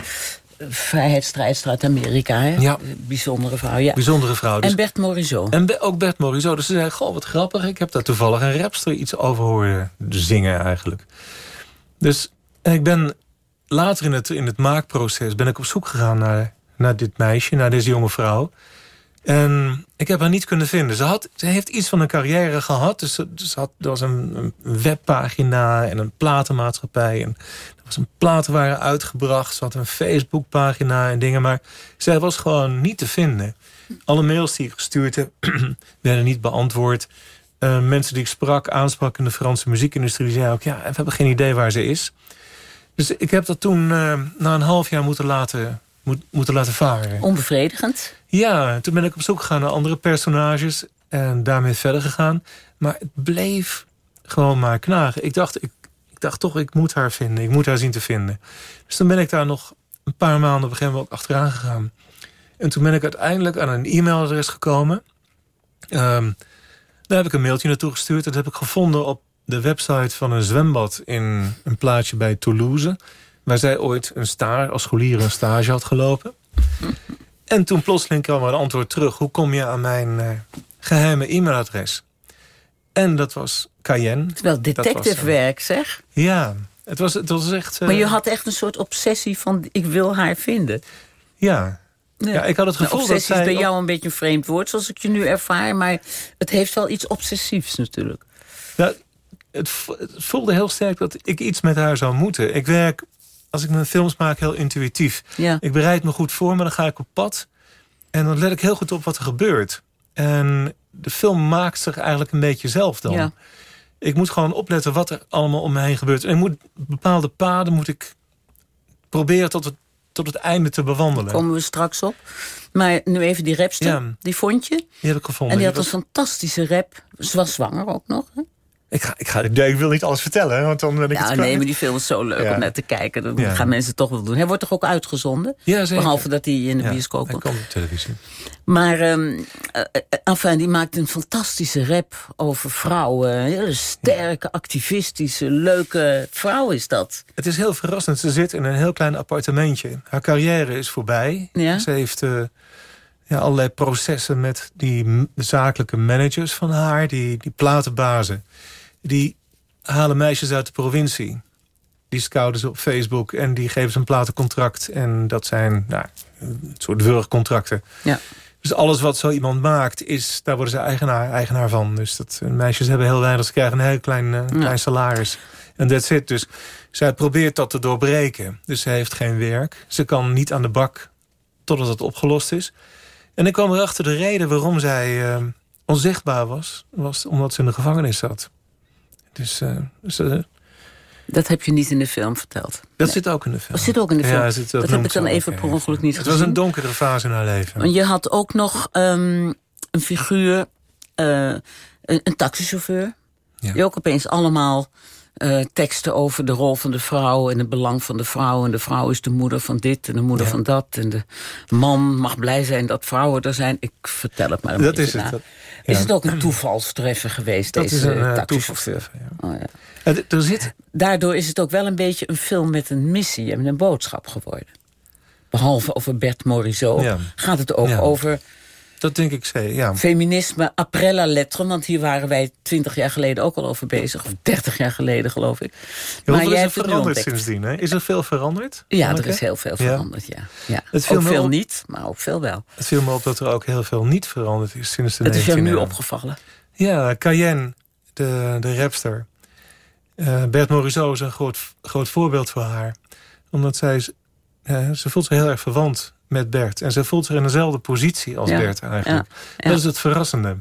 vrijheidsstrijdster uit Amerika. Hè? Ja. Bijzondere vrouw, ja. Bijzondere vrouw. Dus... En Bert Morisot. En ook Bert Morisot. Dus ze zei, goh, wat grappig. Ik heb daar toevallig een rapster iets over horen zingen eigenlijk. Dus ik ben later in het, in het maakproces... ben ik op zoek gegaan naar, naar dit meisje, naar deze jonge vrouw. En ik heb haar niet kunnen vinden. Ze, had, ze heeft iets van een carrière gehad. Dus, ze, had, er was een, een, webpagina en een platenmaatschappij. En was een platen waren uitgebracht. Ze had een Facebookpagina en dingen. Maar zij was gewoon niet te vinden. Alle mails die ik gestuurd heb, *clears throat* werden niet beantwoord. Uh, mensen die ik sprak, aansprak in de Franse muziekindustrie... zeiden ook, ja, we hebben geen idee waar ze is. Dus ik heb dat toen uh, na een half jaar moeten laten, moet, moeten laten varen. Onbevredigend? Ja, toen ben ik op zoek gegaan naar andere personages en daarmee verder gegaan. Maar het bleef gewoon maar knagen. Ik dacht, ik, ik dacht toch, ik moet haar vinden. Ik moet haar zien te vinden. Dus toen ben ik daar nog een paar maanden op een gegeven moment achteraan gegaan. En toen ben ik uiteindelijk aan een e-mailadres gekomen. Um, daar heb ik een mailtje naartoe gestuurd. Dat heb ik gevonden op de website van een zwembad in een plaatsje bij Toulouse. Waar zij ooit een stage, als scholier een stage had gelopen. En toen plotseling kwam er een antwoord terug. Hoe kom je aan mijn uh, geheime e-mailadres? En dat was Cayenne. Terwijl detectivewerk, uh, zeg. Ja, het was, het was echt... Uh, maar je had echt een soort obsessie van... ik wil haar vinden. Ja. Ja, ik had het gevoel dat obsessie zij... is bij jou een beetje een vreemd woord, zoals ik je nu ervaar. Maar het heeft wel iets obsessiefs natuurlijk. Nou, het, het voelde heel sterk dat ik iets met haar zou moeten. Ik werk, als ik mijn films maak, heel intuïtief. Ja. Ik bereid me goed voor, maar dan ga ik op pad. En dan let ik heel goed op wat er gebeurt. En de film maakt zich eigenlijk een beetje zelf dan. Ja. Ik moet gewoon opletten wat er allemaal om me heen gebeurt. En ik moet bepaalde paden moet ik proberen tot het, tot het einde te bewandelen. Komen we straks op. Maar nu even die rapster, Ja. die vond je. Die heb ik gevonden. En die had een fantastische rap. Ze was zwanger ook nog. Hè? Ik, ga, ik, ga, nee, ik wil niet alles vertellen, want dan ben ik Ja, het nee, maar die film is zo leuk Ja. om naar te kijken. Dat Ja. gaan mensen toch wel doen. Hij wordt toch ook uitgezonden? Ja, zeker. Behalve dat hij in de bioscoop hij komt. komt op televisie. Maar eh, enfin, die maakt een fantastische rap over vrouwen. Een hele sterke, activistische, leuke vrouw is dat. Het is heel verrassend. Ze zit in een heel klein appartementje. Haar carrière is voorbij. Ze heeft ja, allerlei processen met die zakelijke managers van haar. Die, die platenbazen. Die halen meisjes uit de provincie. Die scouten ze op Facebook en die geven ze een platencontract. En dat zijn nou, een soort wurgcontracten. Ja. Dus alles wat zo iemand maakt, is, daar worden ze eigenaar, eigenaar van. Dus dat, meisjes hebben heel weinig, ze krijgen een heel klein, eh, klein salaris. En that's it. Dus zij probeert dat te doorbreken. Dus ze heeft geen werk. Ze kan niet aan de bak totdat het opgelost is. En ik kwam erachter de reden waarom zij eh, onzichtbaar was... was omdat ze in de gevangenis zat. Dus, eh, dus, eh, Dat heb je niet in de film verteld. dat zit ook in de film. Dat zit ook in de film. Ja, zit- dat heb ik dan even per ongeluk niet Het was gezien. een donkere fase in haar leven. Want je had ook nog ehm, een figuur, eh, een, een taxichauffeur... Ja. die ook opeens allemaal eh, teksten over de rol van de vrouw... en het belang van de vrouw. En de vrouw is de moeder van dit en de moeder Ja. van dat. En de man mag blij zijn dat vrouwen er zijn. Ik vertel het maar een Dat is het. Is het ook een toevalstreffer geweest, Dat deze is een eh, toevalstreffer, ja. Oh, ja. Er zit Daardoor is het ook wel een beetje een film met een missie en een boodschap geworden. Behalve over Bert Morisot gaat het ook over Dat denk ik zeker, ja. feminisme après la lettre. Want hier waren wij twintig jaar geleden ook al over bezig. Of dertig jaar geleden, geloof ik. Hoeveel is er veranderd sindsdien? Hè? Is er veel veranderd? Ja, er is heel veel veranderd, ja. ja. Het viel Ook veel op- niet, maar ook veel wel. Het viel me op dat er ook heel veel niet veranderd is sinds de Het is jou 19e nu opgevallen. Ja, Cayenne, de, de rapster. Eh, Bert Morisot is een groot, groot voorbeeld voor haar. Omdat zij... ja, ze voelt zich heel erg verwant met Bert. En ze voelt zich in dezelfde positie als Ja, Bert eigenlijk. ja. Dat is het verrassende.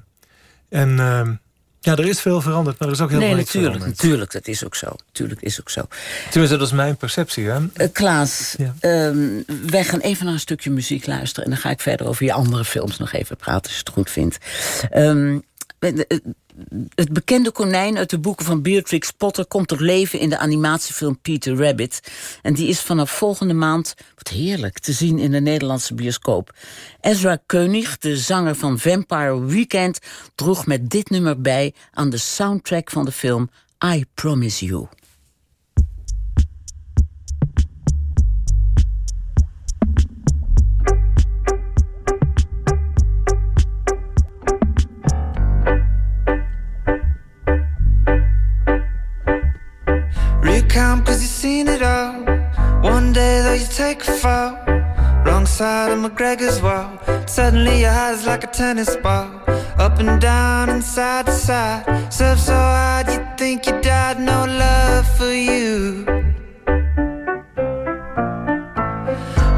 En ehm, ja, er is veel veranderd, maar er is ook heel nee, veel niet natuurlijk, veranderd. natuurlijk. Dat is ook zo. Tuurlijk is ook zo. Tenminste, dat is mijn perceptie. Hè? Eh, Klaas, Ja. ehm, wij gaan even naar een stukje muziek luisteren... en dan ga ik verder over je andere films nog even praten, als je het goed vindt. Eh, het bekende konijn uit de boeken van Beatrix Potter... komt tot leven in de animatiefilm Peter Rabbit. En die is vanaf volgende maand, wat heerlijk, te zien in de Nederlandse bioscoop. Ezra Koenig, de zanger van Vampire Weekend... droeg met dit nummer bij aan de soundtrack van de film I Promise You. Recount cause you've seen it all. One day though you take a fall. Wrong side of McGregor's wall. Suddenly your eyes like a tennis ball. Up and down and side to side. Surf so hard you think you died. No love for you.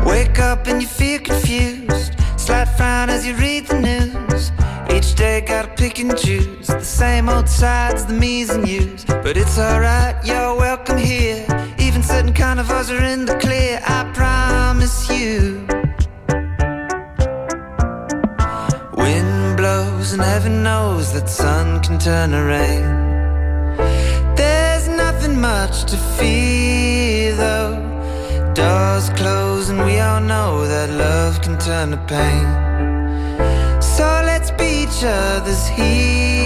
Wake up and you feel confused. Slight frown as you read the news. Each day gotta pick and choose. The same old sides, the me's and you's. But it's alright, you're welcome here. Even certain carnivores are in the clear. I promise you. Wind blows and heaven knows that sun can turn to rain. There's nothing much to fear though. Doors close and we all know that love can turn to pain. So let's be each other's heroes.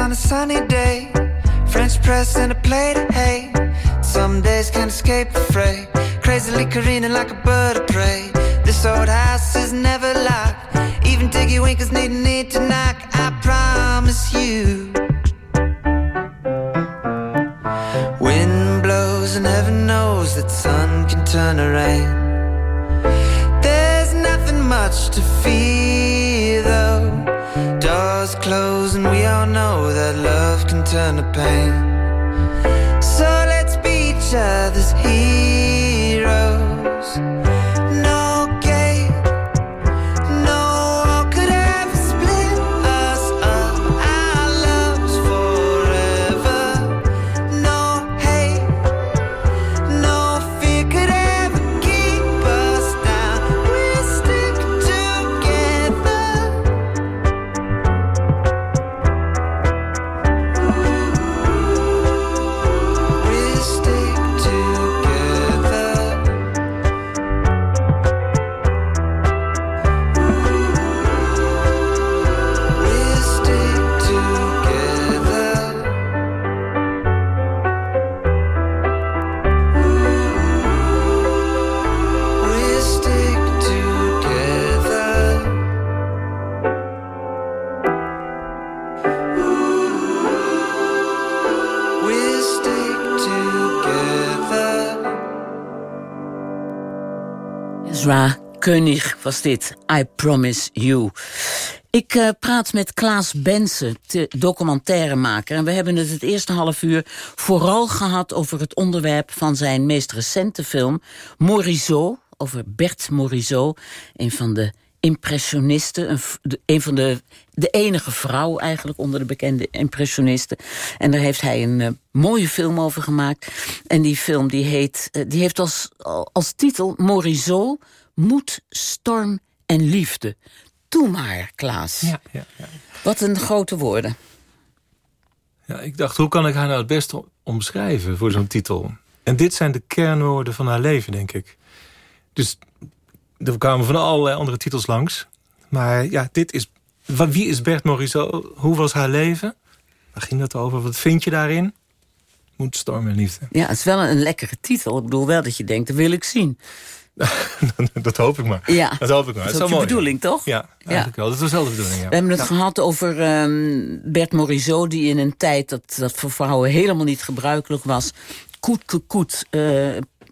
On a sunny day. French press and a plate of hay. Some days can't escape the fray. Crazily careening like a bird of prey. This old house is never locked. Even Diggy Winkers need need to knock. I promise you. Wind blows and heaven knows that sun can turn to rain. There's nothing much to fear pain. So let's be each other's heroes. König was dit. I promise you. Ik eh, praat met Klaas Bensen, documentairemaker. En we hebben het het eerste half uur vooral gehad over het onderwerp van zijn meest recente film, Morisot, over Bert Morisot, een van de impressionisten, een, van de, de enige vrouw eigenlijk onder de bekende impressionisten. En daar heeft hij een eh, mooie film over gemaakt. En die film die heet, eh, die heeft als, als titel Morisot, Moed, Storm en Liefde. Doe maar, Klaas. Ja, ja, ja. Wat een grote woorden. Ja, ik dacht, hoe kan ik haar nou het beste omschrijven voor zo'n titel? En dit zijn de kernwoorden van haar leven, denk ik. Dus er kwamen van allerlei andere titels langs. Maar ja, dit is... Wie is Bert Morisot? Hoe was haar leven? Waar ging dat over? Wat vind je daarin? Moet storm en liefde. Ja, het is wel een lekkere titel. Ik bedoel wel dat je denkt, dat wil ik zien. *laughs* dat hoop ik maar. Ja, Dat hoop ik maar. dat is ook mooi. bedoeling, toch? Ja, eigenlijk wel. Dat was wel de bedoeling, ja. We hebben het Ja. gehad over ehm, Bert Morisot... die in een tijd dat, dat voor vrouwen helemaal niet gebruikelijk was... koet, koet, koet, eh,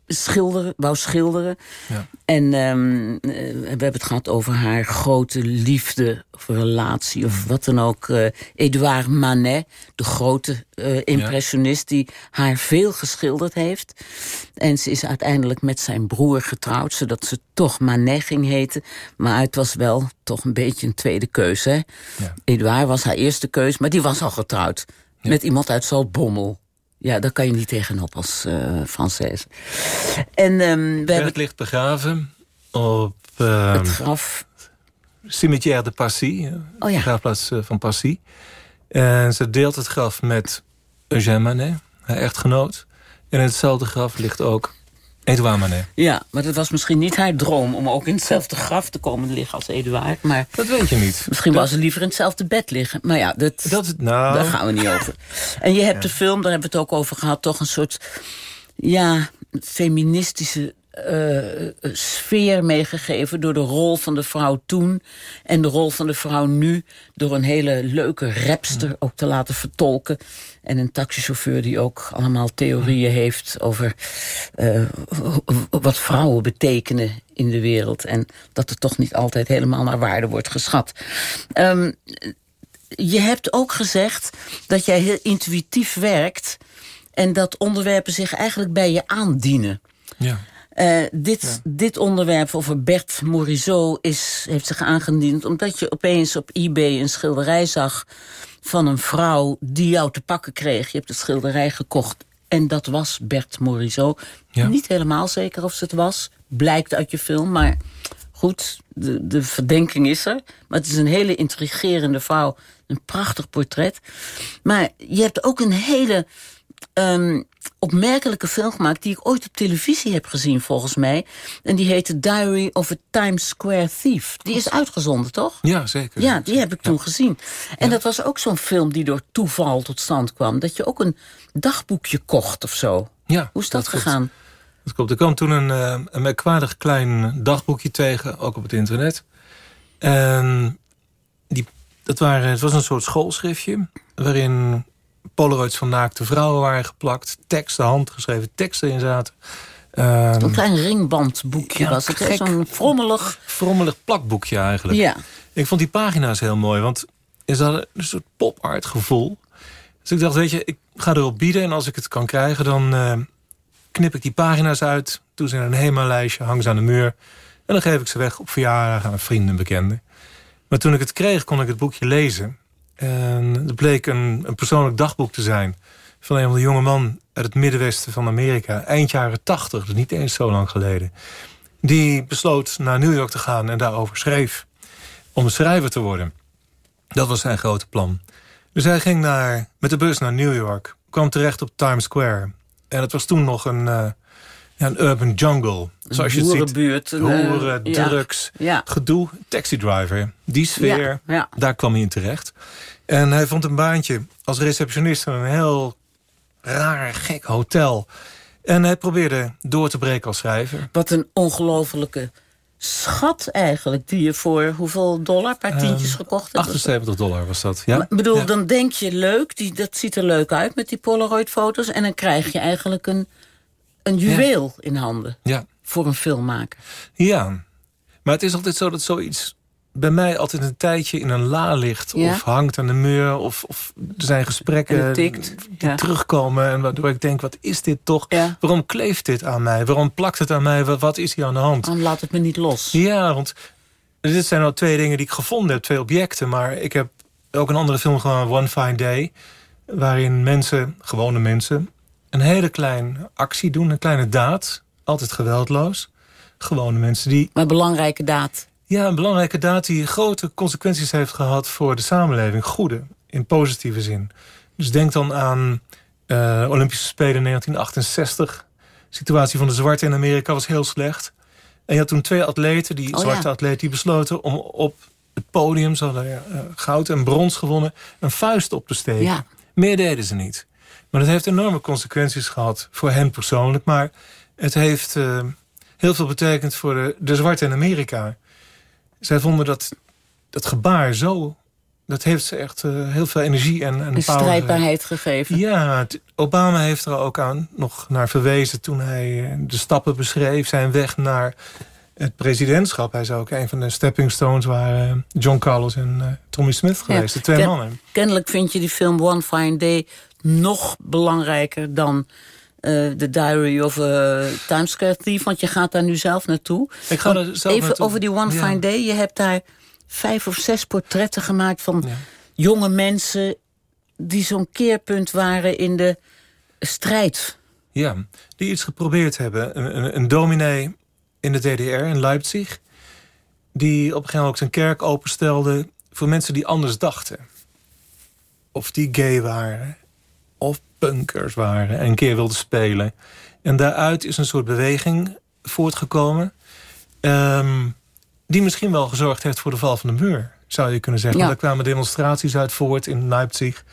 schilderen, wou schilderen. Ja. En ehm, eh, we hebben het gehad over haar grote liefde of relatie of wat dan ook. eh Edouard Manet, de grote eh, impressionist die haar veel geschilderd heeft. En ze is uiteindelijk met zijn broer getrouwd, zodat ze toch Manet ging heten. Maar het was wel toch een beetje een tweede keuze. Hè? Ja. Edouard was haar eerste keus, maar die was al getrouwd. Met iemand uit Zaltbommel. Ja, daar kan je niet tegenop als eh Française. En ehm, we hebben Bert ligt begraven op uh, het graf Cimetière de Passy. eh, Oh ja. Graafplaats eh, van Passy. En ze deelt het graf met Eugène Manet, haar echtgenoot. En in hetzelfde graf ligt ook Edouard Manet. Ja, maar dat was misschien niet haar droom om ook in hetzelfde graf te komen liggen als Eduard. Maar Dat weet je niet. misschien wou ze liever in hetzelfde bed liggen. Maar ja, dat, Dat, nou, daar gaan we niet over. En je hebt de film, daar hebben we het ook over gehad, toch een soort ja, feministische eh, sfeer meegegeven door de rol van de vrouw toen en de rol van de vrouw nu door een hele leuke rapster ook te laten vertolken en een taxichauffeur die ook allemaal theorieën heeft over eh, wat vrouwen betekenen in de wereld en dat het toch niet altijd helemaal naar waarde wordt geschat. Ehm, je hebt ook gezegd dat jij heel intuïtief werkt en dat onderwerpen zich eigenlijk bij je aandienen. ja. Eh, dit, dit onderwerp over Bert Morisot is, heeft zich aangediend... omdat je opeens op eBay een schilderij zag van een vrouw... die jou te pakken kreeg. Je hebt het schilderij gekocht en dat was Bert Morisot. Ja. Niet helemaal zeker of ze het was. Blijkt uit je film, maar goed, de, de verdenking is er. Maar het is een hele intrigerende vrouw. Een prachtig portret. Maar je hebt ook een hele ehm, opmerkelijke film gemaakt... die ik ooit op televisie heb gezien, volgens mij. En die heette Diary of a Times Square Thief. Die is uitgezonden, toch? Ja, zeker. Ja, die heb ik toen gezien. En dat was ook zo'n film die door toeval tot stand kwam. Dat je ook een dagboekje kocht of zo. Ja, Hoe is dat, gegaan? Dat klopt. Ik kwam toen een, eh, een merkwaardig klein dagboekje tegen, ook op het internet. En die, dat waren, het was een soort schoolschriftje... waarin polaroids van naakte vrouwen waren geplakt. Teksten, handgeschreven teksten in zaten. Ehm, Een klein ringbandboekje Ja, was het. Zo'n frommelig... frommelig plakboekje eigenlijk. Ja. Ik vond die pagina's heel mooi, want ze hadden een soort pop-art gevoel. Dus ik dacht, weet je, ik ga erop bieden... en als ik het kan krijgen, dan eh, knip ik die pagina's uit... doe ze in een HEMA-lijstje, hang ze aan de muur... en dan geef ik ze weg op verjaardag aan vrienden en bekenden. Maar toen ik het kreeg, kon ik het boekje lezen. En het bleek een, persoonlijk dagboek te zijn... van een van de jonge man uit het middenwesten van Amerika... eind jaren tachtig, dus niet eens zo lang geleden... die besloot naar New York te gaan en daarover schreef om een schrijver te worden. Dat was zijn grote plan. Dus hij ging naar, met de bus naar New York. Kwam terecht op Times Square. En het was toen nog een, eh, ja, een urban jungle. Zoals je het ziet. eh, Hoeren, ja. drugs, Ja. gedoe. Taxi driver. Die sfeer, Ja, daar kwam hij in terecht. En hij vond een baantje als receptionist in een heel raar, gek hotel. En hij probeerde door te breken als schrijver. Wat een ongelofelijke schat eigenlijk... die je voor hoeveel dollar, een paar tientjes gekocht hebt. 78 dollar was dat. Ja? Ik bedoel, Ja. dan denk je leuk, die, dat ziet er leuk uit met die Polaroid-foto's... en dan krijg je eigenlijk een, een juweel in handen ja. voor een filmmaker. Ja, maar het is altijd zo dat zoiets bij mij altijd een tijdje in een la ligt. Ja? Of hangt aan de muur. Of, of er zijn gesprekken tikt, die ja. terugkomen. En waardoor ik denk, wat is dit toch? Ja. Waarom kleeft dit aan mij? Waarom plakt het aan mij? Wat, wat is hier aan de hand? Dan laat het me niet los. Ja, want dit zijn al twee dingen die ik gevonden heb. Twee objecten. Maar ik heb ook een andere film gewoon One Fine Day. Waarin mensen, gewone mensen... een hele kleine actie doen. Een kleine daad. Altijd geweldloos. Gewone mensen die Maar belangrijke daad. ja, een belangrijke daad die grote consequenties heeft gehad voor de samenleving. Goede, in positieve zin. Dus denk dan aan eh, Olympische Spelen in 1968. De situatie van de zwarte in Amerika was heel slecht. En je had toen twee atleten, die Oh, zwarte ja. atleten, die besloten om op het podium, ze hadden eh, goud en brons gewonnen, een vuist op te steken. Ja. Meer deden ze niet. Maar dat heeft enorme consequenties gehad voor hen persoonlijk. Maar het heeft eh, heel veel betekend voor de, de zwarte in Amerika. Zij vonden dat dat gebaar zo... Dat heeft ze echt eh, heel veel energie en, en Een strijdbaarheid gegeven. ja, Obama heeft er ook aan nog naar verwezen toen hij eh, de stappen beschreef. Zijn weg naar het presidentschap. Hij zou ook een van de stepping stones waren John Carlos en Tommy Smith geweest. De twee Ken- mannen. Kennelijk vind je die film One Fine Day nog belangrijker dan eh The Diary of a Times Square Thief. Want je gaat daar nu zelf naartoe. Ik ga er zelf Even naartoe. over die One Ja. Fine Day. Je hebt daar vijf of zes portretten gemaakt van Ja. jonge mensen... die zo'n keerpunt waren in de strijd. Ja, die iets geprobeerd hebben. Een, een, een dominee in de DDR, in Leipzig... die op een gegeven moment ook zijn kerk openstelde... voor mensen die anders dachten. Of die gay waren. Of punkers waren en een keer wilden spelen. En daaruit is een soort beweging voortgekomen... ehm, die misschien wel gezorgd heeft voor de val van de muur, zou je kunnen zeggen. Ja. Daar kwamen demonstraties uit voort in Leipzig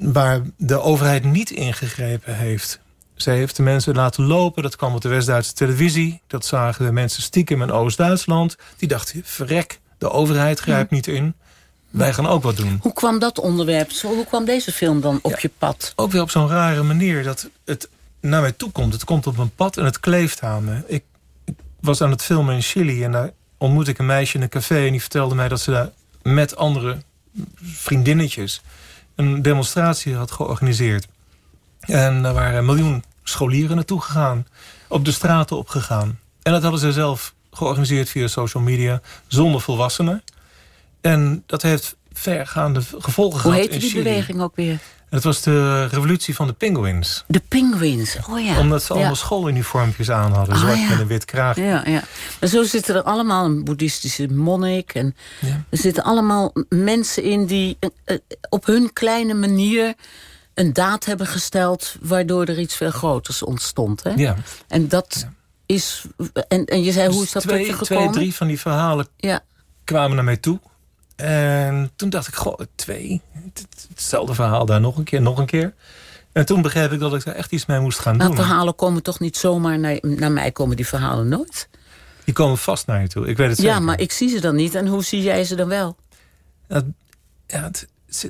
waar de overheid niet ingegrepen heeft. Zij heeft de mensen laten lopen. Dat kwam op de West-Duitse televisie. Dat zagen de mensen stiekem in Oost-Duitsland. Die dachten, verrek, de overheid grijpt niet in. Wij gaan ook wat doen. Hoe kwam dat onderwerp? Hoe kwam deze film dan op Ja. je pad? Ook weer op zo'n rare manier dat het naar mij toe komt. Het komt op mijn pad en het kleeft aan me. Ik, ik was aan het filmen in Chili en daar ontmoette ik een meisje in een café... en die vertelde mij dat ze daar met andere vriendinnetjes... een demonstratie had georganiseerd. En daar waren een miljoen scholieren naartoe gegaan. Op de straten opgegaan. En dat hadden ze zelf georganiseerd via social media... zonder volwassenen. En dat heeft vergaande gevolgen Hoe gehad heette in die Chili. beweging ook weer? Het was de revolutie van de penguins. De Penguins. Oh ja. Omdat ze ja. allemaal schooluniformpjes aan hadden. Ah, zwart ja. met een wit kraagje. Ja, ja. Maar zo zitten er allemaal een boeddhistische monnik. En Ja. er zitten allemaal mensen in die eh, eh, op hun kleine manier... een daad hebben gesteld... waardoor er iets veel groters ontstond. Hè? Ja. En dat is... En, en je zei, hoe is dat Dus twee, tot je twee, gekomen? drie van die verhalen Ja, kwamen naar mij toe. En toen dacht ik, goh, twee. Het- het- Hetzelfde verhaal daar nog een keer, nog een keer. En toen begreep ik dat ik daar echt iets mee moest gaan maar doen. verhalen komen toch niet zomaar naar, naar mij komen die verhalen nooit? Die komen vast naar je toe, ik weet het Ja, zeker. maar ik zie ze dan niet. En hoe zie jij ze dan wel? Het, ja, het,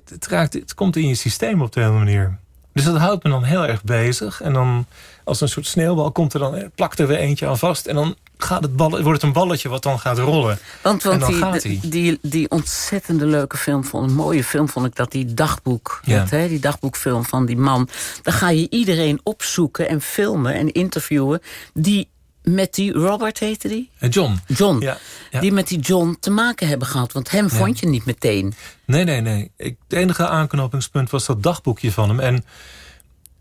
het, raakt, het komt in je systeem op de hele manier. Dus dat houdt me dan heel erg bezig. En dan als een soort sneeuwbal komt er dan, plakt er weer eentje aan vast. En dan gaat het ballen, wordt het een balletje wat dan gaat rollen. Want, want die, die, die, die ontzettende leuke film, vond, een mooie film vond ik dat, die dagboek. Ja. Dat, hè, die dagboekfilm van die man. Dan ga je iedereen opzoeken en filmen en interviewen. Die met die, Robert heette die? En John. John. Ja, ja. Die met die John te maken hebben gehad. Want hem vond je niet meteen. Nee, nee, nee. Ik, het enige aanknopingspunt was dat dagboekje van hem. En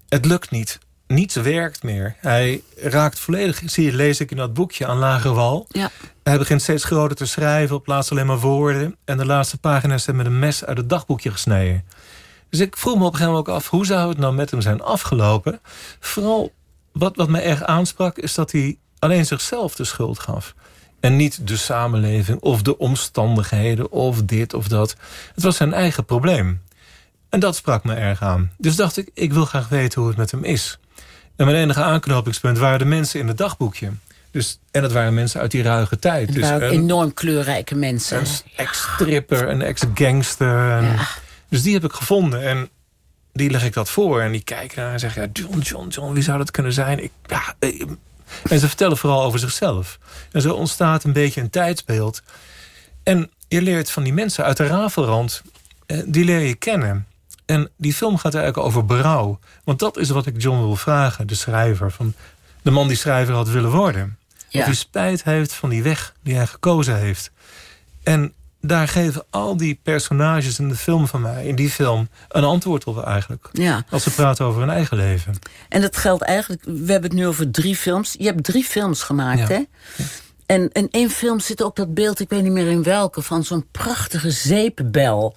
het lukt niet. Niets werkt meer. Hij raakt volledig, zie je, lees ik in dat boekje, aan lage wal. Ja. Hij begint steeds groter te schrijven, op plaats alleen maar woorden. En de laatste pagina's zijn met een mes uit het dagboekje gesneden. Dus ik vroeg me op een gegeven moment ook af... hoe zou het nou met hem zijn afgelopen? Vooral wat, wat mij erg aansprak... is dat hij alleen zichzelf de schuld gaf. En niet de samenleving of de omstandigheden of dit of dat. Het was zijn eigen probleem. En dat sprak me erg aan. Dus dacht ik, ik wil graag weten hoe het met hem is. En mijn enige aanknopingspunt waren de mensen in het dagboekje. Dus, en dat waren mensen uit die ruige tijd. Het dus waren een- enorm kleurrijke mensen. een ex-stripper, een ex-gangster. Ja. Dus die heb ik gevonden en die leg ik dat voor. En die kijken naar en zeggen, ja, John, John, John, wie zou dat kunnen zijn? Ik, ja, eh, en ze vertellen vooral over zichzelf. En zo ontstaat een beetje een tijdsbeeld. En je leert van die mensen uit de rafelrand, eh, die leer je kennen. En die film gaat eigenlijk over berouw. Want dat is wat ik John wil vragen, de schrijver. Van de man die schrijver had willen worden. Ja. Of hij spijt heeft van die weg die hij gekozen heeft. En daar geven al die personages in de film van mij, in die film, een antwoord op eigenlijk. Ja. Als ze praten over hun eigen leven. En dat geldt eigenlijk, we hebben het nu over drie films. Je hebt drie films gemaakt, Ja. hè? En in één film zit ook dat beeld, ik weet niet meer in welke... van zo'n prachtige zeepbel.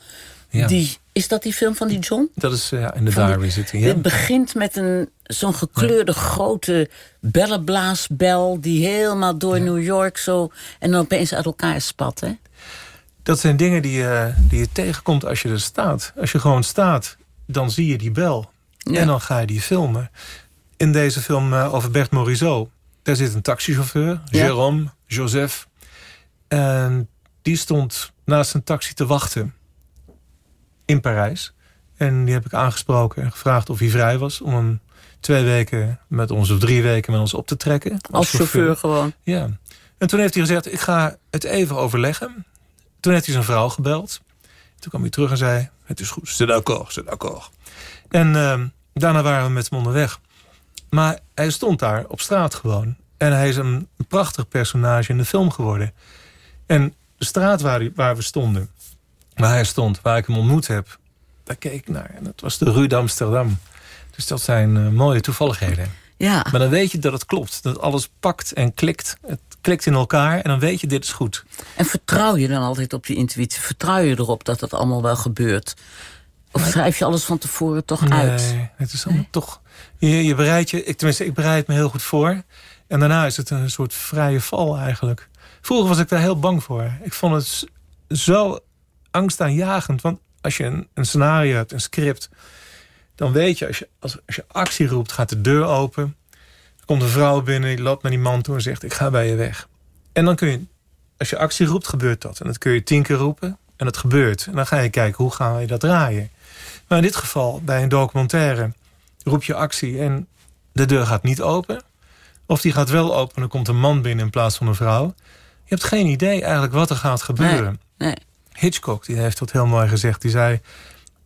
Ja. Die, is dat die film van die John? Dat is ja, in de diary zitten. Ja. Het begint met een zo'n gekleurde grote bellenblaasbel... die helemaal door New York zo... en dan opeens uit elkaar spat, hè? Dat zijn dingen die je, die je tegenkomt als je er staat. Als je gewoon staat, dan zie je die bel. Ja. En dan ga je die filmen. In deze film eh, over Bert Morisot... daar zit een taxichauffeur. Jérôme, Joseph. En die stond naast een taxi te wachten in Parijs. En die heb ik aangesproken en gevraagd of hij vrij was... om hem twee weken met ons of drie weken met ons op te trekken. Als chauffeur gewoon. Ja. En toen heeft hij gezegd, ik ga het even overleggen. Toen heeft hij zijn vrouw gebeld. Toen kwam hij terug en zei, het is goed, c'est d'accord, c'est d'accord. En ehm, daarna waren we met hem onderweg. Maar hij stond daar op straat gewoon. En hij is een, een prachtig personage in de film geworden. En de straat waar, hij- waar we stonden, waar hij stond, waar ik hem ontmoet heb... daar keek ik naar en dat was de Rue d'Amsterdam. Dus dat zijn eh, mooie toevalligheden. Ja. Maar dan weet je dat het klopt. Dat alles pakt en klikt. Het klikt in elkaar en dan weet je dit is goed. En vertrouw je dan altijd op je intuïtie? Vertrouw je erop dat het allemaal wel gebeurt? Of schrijf je alles van tevoren toch uit? Nee, het is allemaal toch... Je, je bereidt je... Ik, tenminste, ik bereid me heel goed voor. En daarna is het een soort vrije val eigenlijk. Vroeger was ik daar heel bang voor. Ik vond het zo angstaanjagend. Want als je een, een scenario hebt, een script... dan weet je als, je, als, als je actie roept, gaat de deur open. Komt een vrouw binnen, die loopt naar die man toe en zegt... ik ga bij je weg. En dan kun je... Als je actie roept, gebeurt dat. En dat kun je tien keer roepen en het gebeurt. En dan ga je kijken, hoe gaan we dat draaien? Maar in dit geval, bij een documentaire, roep je actie en de deur gaat niet open. Of die gaat wel open en er komt een man binnen in plaats van een vrouw. Je hebt geen idee eigenlijk wat er gaat gebeuren. Nee. Hitchcock die heeft dat heel mooi gezegd. Die zei,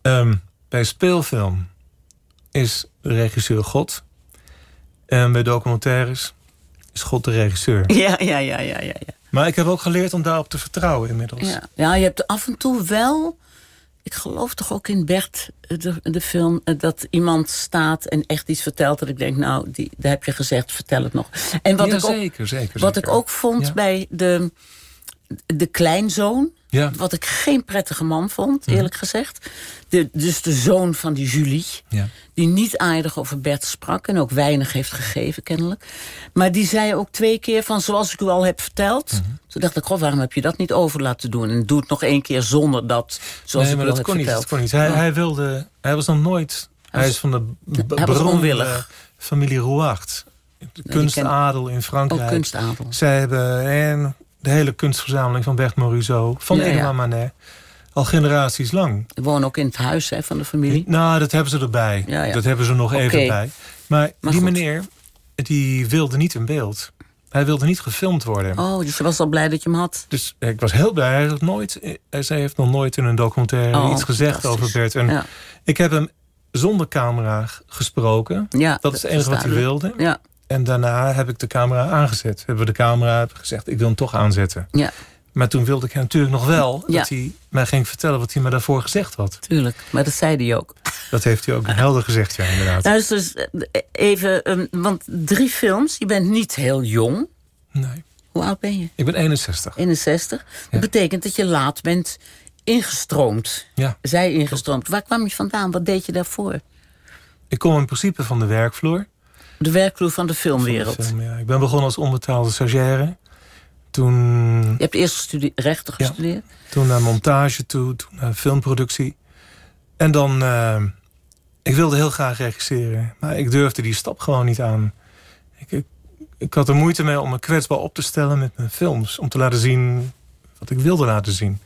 ehm, bij speelfilm is de regisseur God. En bij documentaires is God de regisseur. Ja, ja, ja, ja, ja. ja. Maar ik heb ook geleerd om daarop te vertrouwen inmiddels. Ja. ja, je hebt af en toe wel... Ik geloof toch ook in Bert, de, de film... eh, dat iemand staat en echt iets vertelt... dat ik denk, nou, die, daar heb je gezegd, vertel het nog. En wat Ja, ik ook, zeker, zeker. Wat zeker. ik ook vond Ja. bij de, de kleinzoon. Ja. Wat ik geen prettige man vond, eerlijk gezegd. De, dus de zoon van die Julie. Ja. Die niet aardig over Bert sprak en ook weinig heeft gegeven, kennelijk. Maar die zei ook twee keer van, zoals ik u al heb verteld. Toen dacht ik, god, waarom heb je dat niet over laten doen? En doe het nog één keer zonder dat, zoals nee, ik maar u al dat heb kon niet. verteld. Dat kon niet. Hij, hij wilde... Hij was nog nooit... Hij, was- is van de b- hij was beroemde onwillig. familie ken- kunstadel in Ook Frankrijk. kunstadel. Zij hebben en de hele kunstverzameling van Bert Morisot... van Ja, ja. Edouard Manet... al generaties lang. Die wonen ook in het huis hè, van de familie. Nou, dat hebben ze erbij. Ja. Dat hebben ze nog even bij. Maar, Maar die goed. meneer, die wilde niet in beeld. Hij wilde niet gefilmd worden. Oh, dus je was al blij dat je hem had. Dus ik was heel blij. Hij, had nooit, hij zij heeft nog nooit in een documentaire Oh, iets gezegd over Bert. En ik heb hem zonder camera gesproken. ja Dat is het enige wat hij wilde. Ja, En daarna heb ik de camera aangezet. Hebben we de camera gezegd, ik wil hem toch aanzetten. ja, Maar toen wilde ik hem natuurlijk nog wel... Ja. dat hij mij ging vertellen wat hij me daarvoor gezegd had. tuurlijk. Maar dat zei hij ook. Dat heeft hij ook *laughs* helder gezegd, ja, inderdaad. Nou, dus, dus eh, even, ehm, want drie films. Je bent niet heel jong. Nee, Hoe oud ben je? ik ben 61. 61. Ja. Dat betekent dat je laat bent ingestroomd. Ja, Zij ingestroomd. Waar kwam je vandaan? Wat deed je daarvoor? ik kom in principe van de werkvloer. De werkvloer van de Van filmwereld. de film, ja. Ik ben begonnen als onbetaalde stagiaire. Toen, Je hebt eerst gestudie- rechten Ja. gestudeerd. toen naar montage toe, toen naar filmproductie. En dan, eh, ik wilde heel graag regisseren. Maar ik durfde die stap gewoon niet aan. Ik, ik, ik had er moeite mee om me kwetsbaar op te stellen met mijn films. Om te laten zien wat ik wilde laten zien.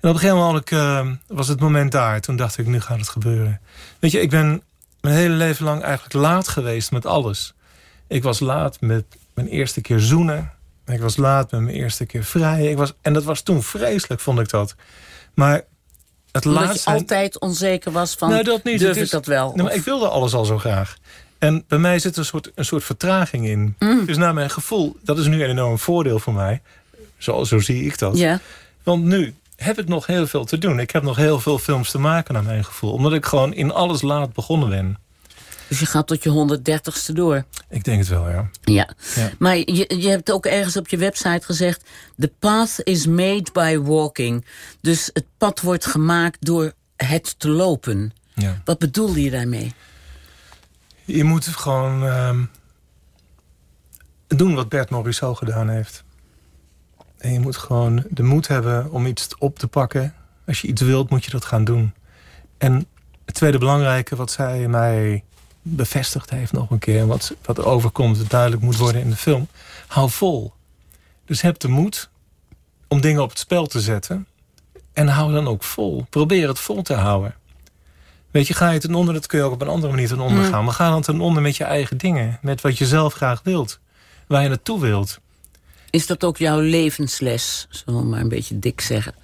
En op een gegeven moment eh, was het moment daar. Toen dacht ik, nu gaat het gebeuren. Weet je, ik ben mijn hele leven lang eigenlijk laat geweest met alles. Ik was laat met mijn eerste keer zoenen. Ik was laat met mijn eerste keer vrij. Ik was, en dat was toen vreselijk, vond ik dat. Maar het Omdat laatste... je altijd onzeker was van, Nee, dat niet. durf Het ik is- dat wel? Nee, maar ik wilde alles al zo graag. En bij mij zit een soort, een soort vertraging in. Mm. Dus naar mijn gevoel, dat is nu een enorm voordeel voor mij. Zo, zo zie ik dat. ja, Want nu heb ik nog heel veel te doen. Ik heb nog heel veel films te maken naar mijn gevoel. Omdat ik gewoon in alles laat begonnen ben. dus je gaat tot je 130ste door. Ik denk het wel, ja. Ja. Ja. Maar je, je hebt ook ergens op je website gezegd... The path is made by walking. Dus het pad wordt gemaakt door het te lopen. ja. Wat bedoelde je daarmee? Je moet gewoon ehm, doen wat Bert Morisot gedaan heeft. En je moet gewoon de moed hebben om iets op te pakken. Als je iets wilt, moet je dat gaan doen. En het tweede belangrijke wat zij mij bevestigd heeft nog een keer... en wat, wat er overkomt, duidelijk moet worden in de film... hou vol. Dus heb de moed om dingen op het spel te zetten... en hou dan ook vol. Probeer het vol te houden. Weet je, ga je ten onder, dat kun je ook op een andere manier ten onder gaan. Maar ga dan ten onder met je eigen dingen. Met wat je zelf graag wilt. Waar je naartoe wilt. Is dat ook jouw levensles? Zullen we maar een beetje dik zeggen.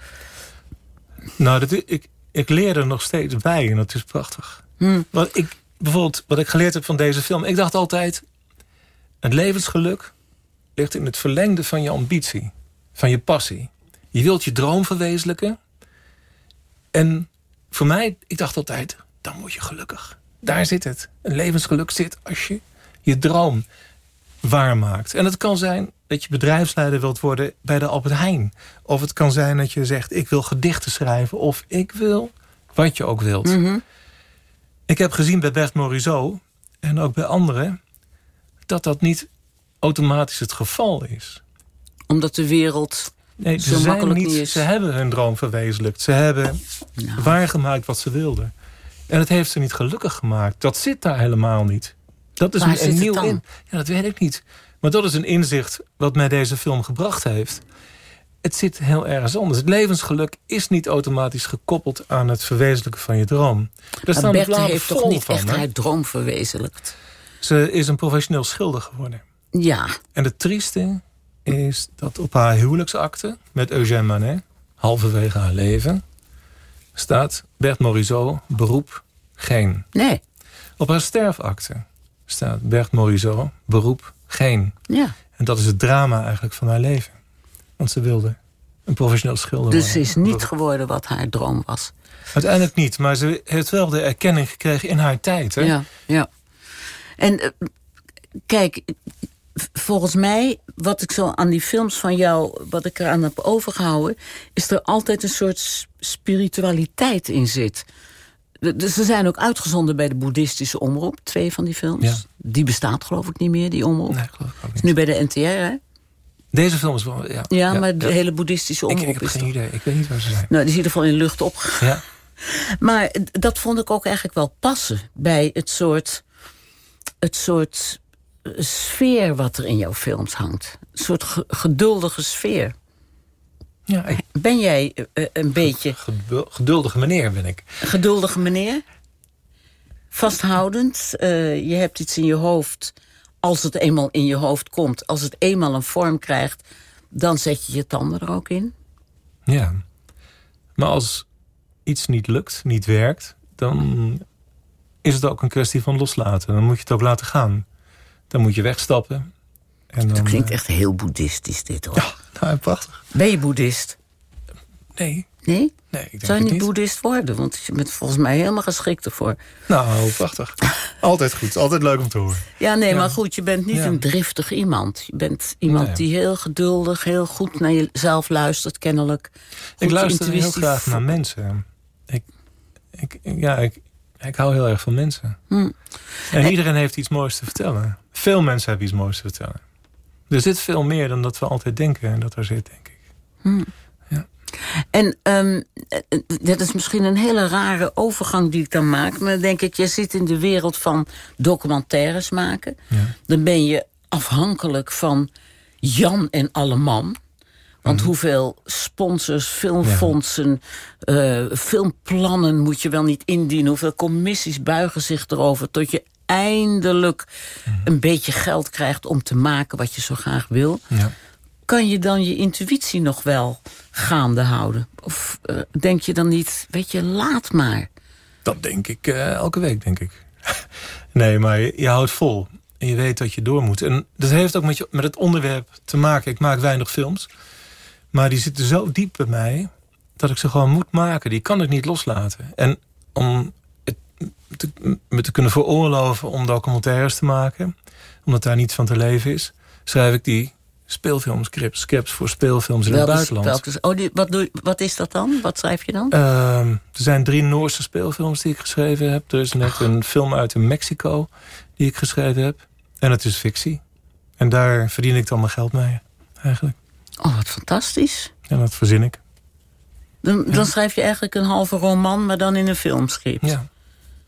Nou, dat, ik, ik leer er nog steeds bij en dat is prachtig. Hm. Wat ik, bijvoorbeeld, wat ik geleerd heb van deze film. Ik dacht altijd, het levensgeluk ligt in het verlengde van je ambitie. Van je passie. Je wilt je droom verwezenlijken. En voor mij, ik dacht altijd, dan word je gelukkig. Daar zit het. Een levensgeluk zit als je je droom waarmaakt. En het kan zijn dat je bedrijfsleider wilt worden bij de Albert Heijn. Of het kan zijn dat je zegt, ik wil gedichten schrijven. Of ik wil wat je ook wilt. Mhm. Ik heb gezien bij Bert Morisot en ook bij anderen... dat dat niet automatisch het geval is. Omdat de wereld... Nee, Zo ze, zijn makkelijk niet, niet is. ze hebben hun droom verwezenlijkt. Ze hebben Nou, waargemaakt wat ze wilden. En het heeft ze niet gelukkig gemaakt. Dat zit daar helemaal niet. Dat is Waar een, een nieuw in. Ja, dat weet ik niet. Maar dat is een inzicht wat mij deze film gebracht heeft. Het zit heel ergens anders. Het levensgeluk is niet automatisch gekoppeld aan het verwezenlijken van je droom. Daar maar heeft toch niet van. echt haar droom verwezenlijkt? Ze is een professioneel schilder geworden. Ja, En het trieste is dat op haar huwelijksakte met Eugène Manet, halverwege haar leven, staat Bert Morisot beroep geen. nee. Op haar sterfakte staat Bert Morisot beroep geen. Ja. En dat is het drama eigenlijk van haar leven. Want ze wilde een professioneel schilder Dus ze is niet geworden wat haar droom was. Uiteindelijk niet, maar ze heeft wel de erkenning gekregen in haar tijd. Hè? Ja, ja. En eh, kijk, volgens mij, wat ik zo aan die films van jou... wat ik eraan heb overgehouden... is er altijd een soort spiritualiteit in zit. Dus ze zijn ook uitgezonden bij de boeddhistische omroep. Twee van die films. Die bestaat geloof ik niet meer, die omroep. Nee, geloof ik ook is niet. nu bij de NTR, hè? Deze film is wel... Ja, Ja, maar de hele boeddhistische omroep ik heb geen toch- idee. Ik weet niet waar ze zijn. Nou, die is in ieder geval in de lucht opgegaan. Ja. *laughs* Maar dat vond ik ook eigenlijk wel passen bij het soort, het soort eh, sfeer wat er in jouw films hangt. Een soort ge- geduldige sfeer. Ja, ik, Ben jij eh, eh, een beetje gedul- geduldige meneer ben ik. geduldige meneer? Vasthoudend? eh, je hebt iets in je hoofd. Als het eenmaal in je hoofd komt, als het eenmaal een vorm krijgt... dan zet je je tanden er ook in. Ja. Maar als iets niet lukt, niet werkt... dan is het ook een kwestie van loslaten. Dan moet je het ook laten gaan. Dan moet je wegstappen. En dan, Dat klinkt eh, echt heel boeddhistisch dit hoor. Ja, nou, prachtig. Ben je boeddhist? Nee, Nee? nee, ik denk Zou je niet niet. boeddhist worden? Want je bent volgens mij helemaal geschikt ervoor. Nou, prachtig. altijd goed. Altijd leuk om te horen. Ja, nee, maar goed, je bent niet Ja. een driftig iemand. Je bent iemand Nee. die heel geduldig, heel goed naar jezelf luistert, kennelijk. Goed ik luister heel graag naar mensen. Ik, ik, ja, ik, ik hou heel erg van mensen. Hm. En iedereen heeft iets moois te vertellen. Veel mensen hebben iets moois te vertellen. Er zit veel meer dan dat we altijd denken en dat er zit, denk ik. En ehm, eh, dat is misschien een hele rare overgang die ik dan maak. Maar dan denk ik, je zit in de wereld van documentaires maken. Ja. Dan ben je afhankelijk van Jan en Alleman. Want hoeveel sponsors, filmfondsen, eh, filmplannen moet je wel niet indienen? Hoeveel commissies buigen zich erover tot je eindelijk een beetje geld krijgt om te maken wat je zo graag wil? Ja. Kan je dan je intuïtie nog wel gaande houden? Of eh, denk je dan niet, weet je, laat maar. Dat denk ik eh, elke week, denk ik. *laughs* nee, maar je, houdt vol. En je weet dat je door moet. En dat heeft ook met, je, met het onderwerp te maken. Ik maak weinig films. Maar die zitten zo diep bij mij... dat ik ze gewoon moet maken. Die kan ik niet loslaten. En om het te, me te kunnen veroorloven om documentaires te maken... omdat daar niets van te leven is... schrijf ik die speelfilmscripts scripts voor speelfilms in het buitenland. welke- oh, die, wat, doe, wat is dat dan? Wat schrijf je dan? Ehm, er zijn drie Noorse speelfilms die ik geschreven heb. Er is net een film uit in Mexico die ik geschreven heb. En het is fictie. En daar verdien ik dan mijn geld mee, eigenlijk. Oh, wat fantastisch. En dat verzin ik. Dan, dan schrijf je eigenlijk een halve roman, maar dan in een filmscript. Ja.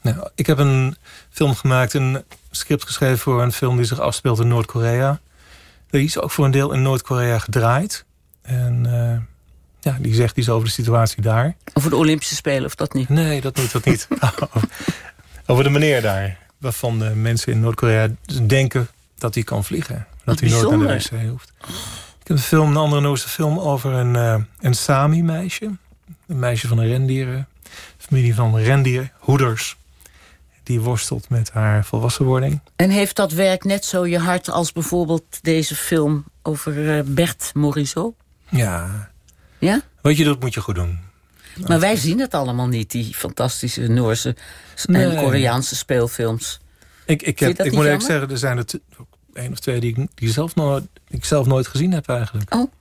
Nou, ik heb een film gemaakt, een script geschreven voor een film die zich afspeelt in Noord-Korea. Die is ook voor een deel in Noord-Korea gedraaid. En eh, ja, die zegt iets over de situatie daar. Over de Olympische Spelen, of dat niet? Nee, dat niet, dat niet. *laughs* *laughs* Over de meneer daar. Waarvan de mensen in Noord-Korea denken dat hij kan vliegen. Dat hij nooit naar de bijzonder. wc hoeft. Ik heb een film, een andere Noorse film over een, eh, een Sami-meisje. Een meisje van een rendieren. Familie van rendierhoeders. Die worstelt met haar volwassenwording. En heeft dat werk net zo je hart als bijvoorbeeld deze film over eh, Bert Morisot? Ja, Ja? wat je doet moet je goed doen. Maar wij zien het allemaal niet, die fantastische Noorse en. Koreaanse speelfilms. Ik, ik, heb, dat ik moet eerlijk zeggen, er zijn er één of twee die ik, die zelf nooit, ik zelf nooit gezien heb eigenlijk. Oh.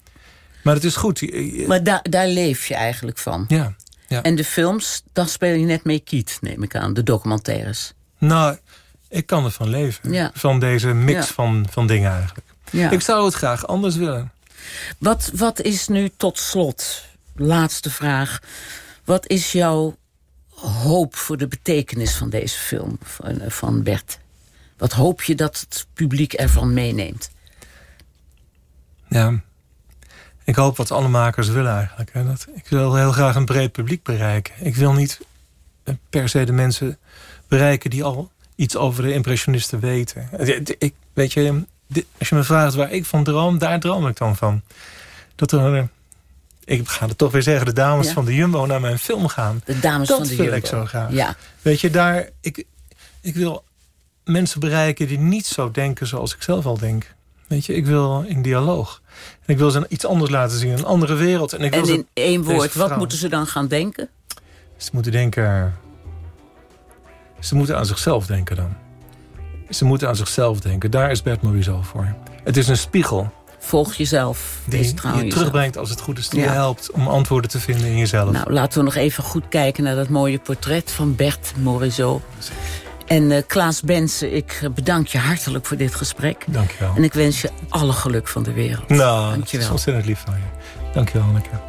Maar het is goed. Maar daar daar leef je eigenlijk van. Ja, ja. En de films, dan speel je net mee kiet, neem ik aan. De documentaires. Nou, ik kan ervan leven. Ja. Van deze mix Ja. van, van dingen eigenlijk. Ik zou het graag anders willen. Wat, wat is nu tot slot, laatste vraag... wat is jouw hoop voor de betekenis van deze film van, van Bert? Wat hoop je dat het publiek ervan meeneemt? Ja. Ik hoop wat alle makers willen eigenlijk. Hè. Dat, ik wil heel graag een breed publiek bereiken. Ik wil niet eh, per se de mensen bereiken die al iets over de impressionisten weten. Eh, Ik, weet je, als je me vraagt waar ik van droom, daar droom ik dan van. Dat er, eh, ik ga het toch weer zeggen, de dames Ja. van de Jumbo naar mijn film gaan. De dames Dat van de wil Jumbo. ik zo graag. Ja, Weet je, daar, ik, ik wil mensen bereiken die niet zo denken zoals ik zelf al denk. Weet je, ik wil in dialoog. En ik wil ze iets anders laten zien, een andere wereld. En ik wil en ze, in één woord, wat moeten ze dan gaan denken? ze moeten denken... Ze moeten aan zichzelf denken dan. Ze moeten aan zichzelf denken. Daar is Bert Morisot voor. Het is een spiegel Volg jezelf. die je jezelf. terugbrengt als het goed is. Die Ja. je helpt om antwoorden te vinden in jezelf. Nou, laten we nog even goed kijken naar dat mooie portret van Bert Morisot. En eh, Klaas Bensen, ik bedank je hartelijk voor dit gesprek. Dankjewel. En ik wens je alle geluk van de wereld. Nou, dat is ontzettend lief van je. Dankjewel, Anneke.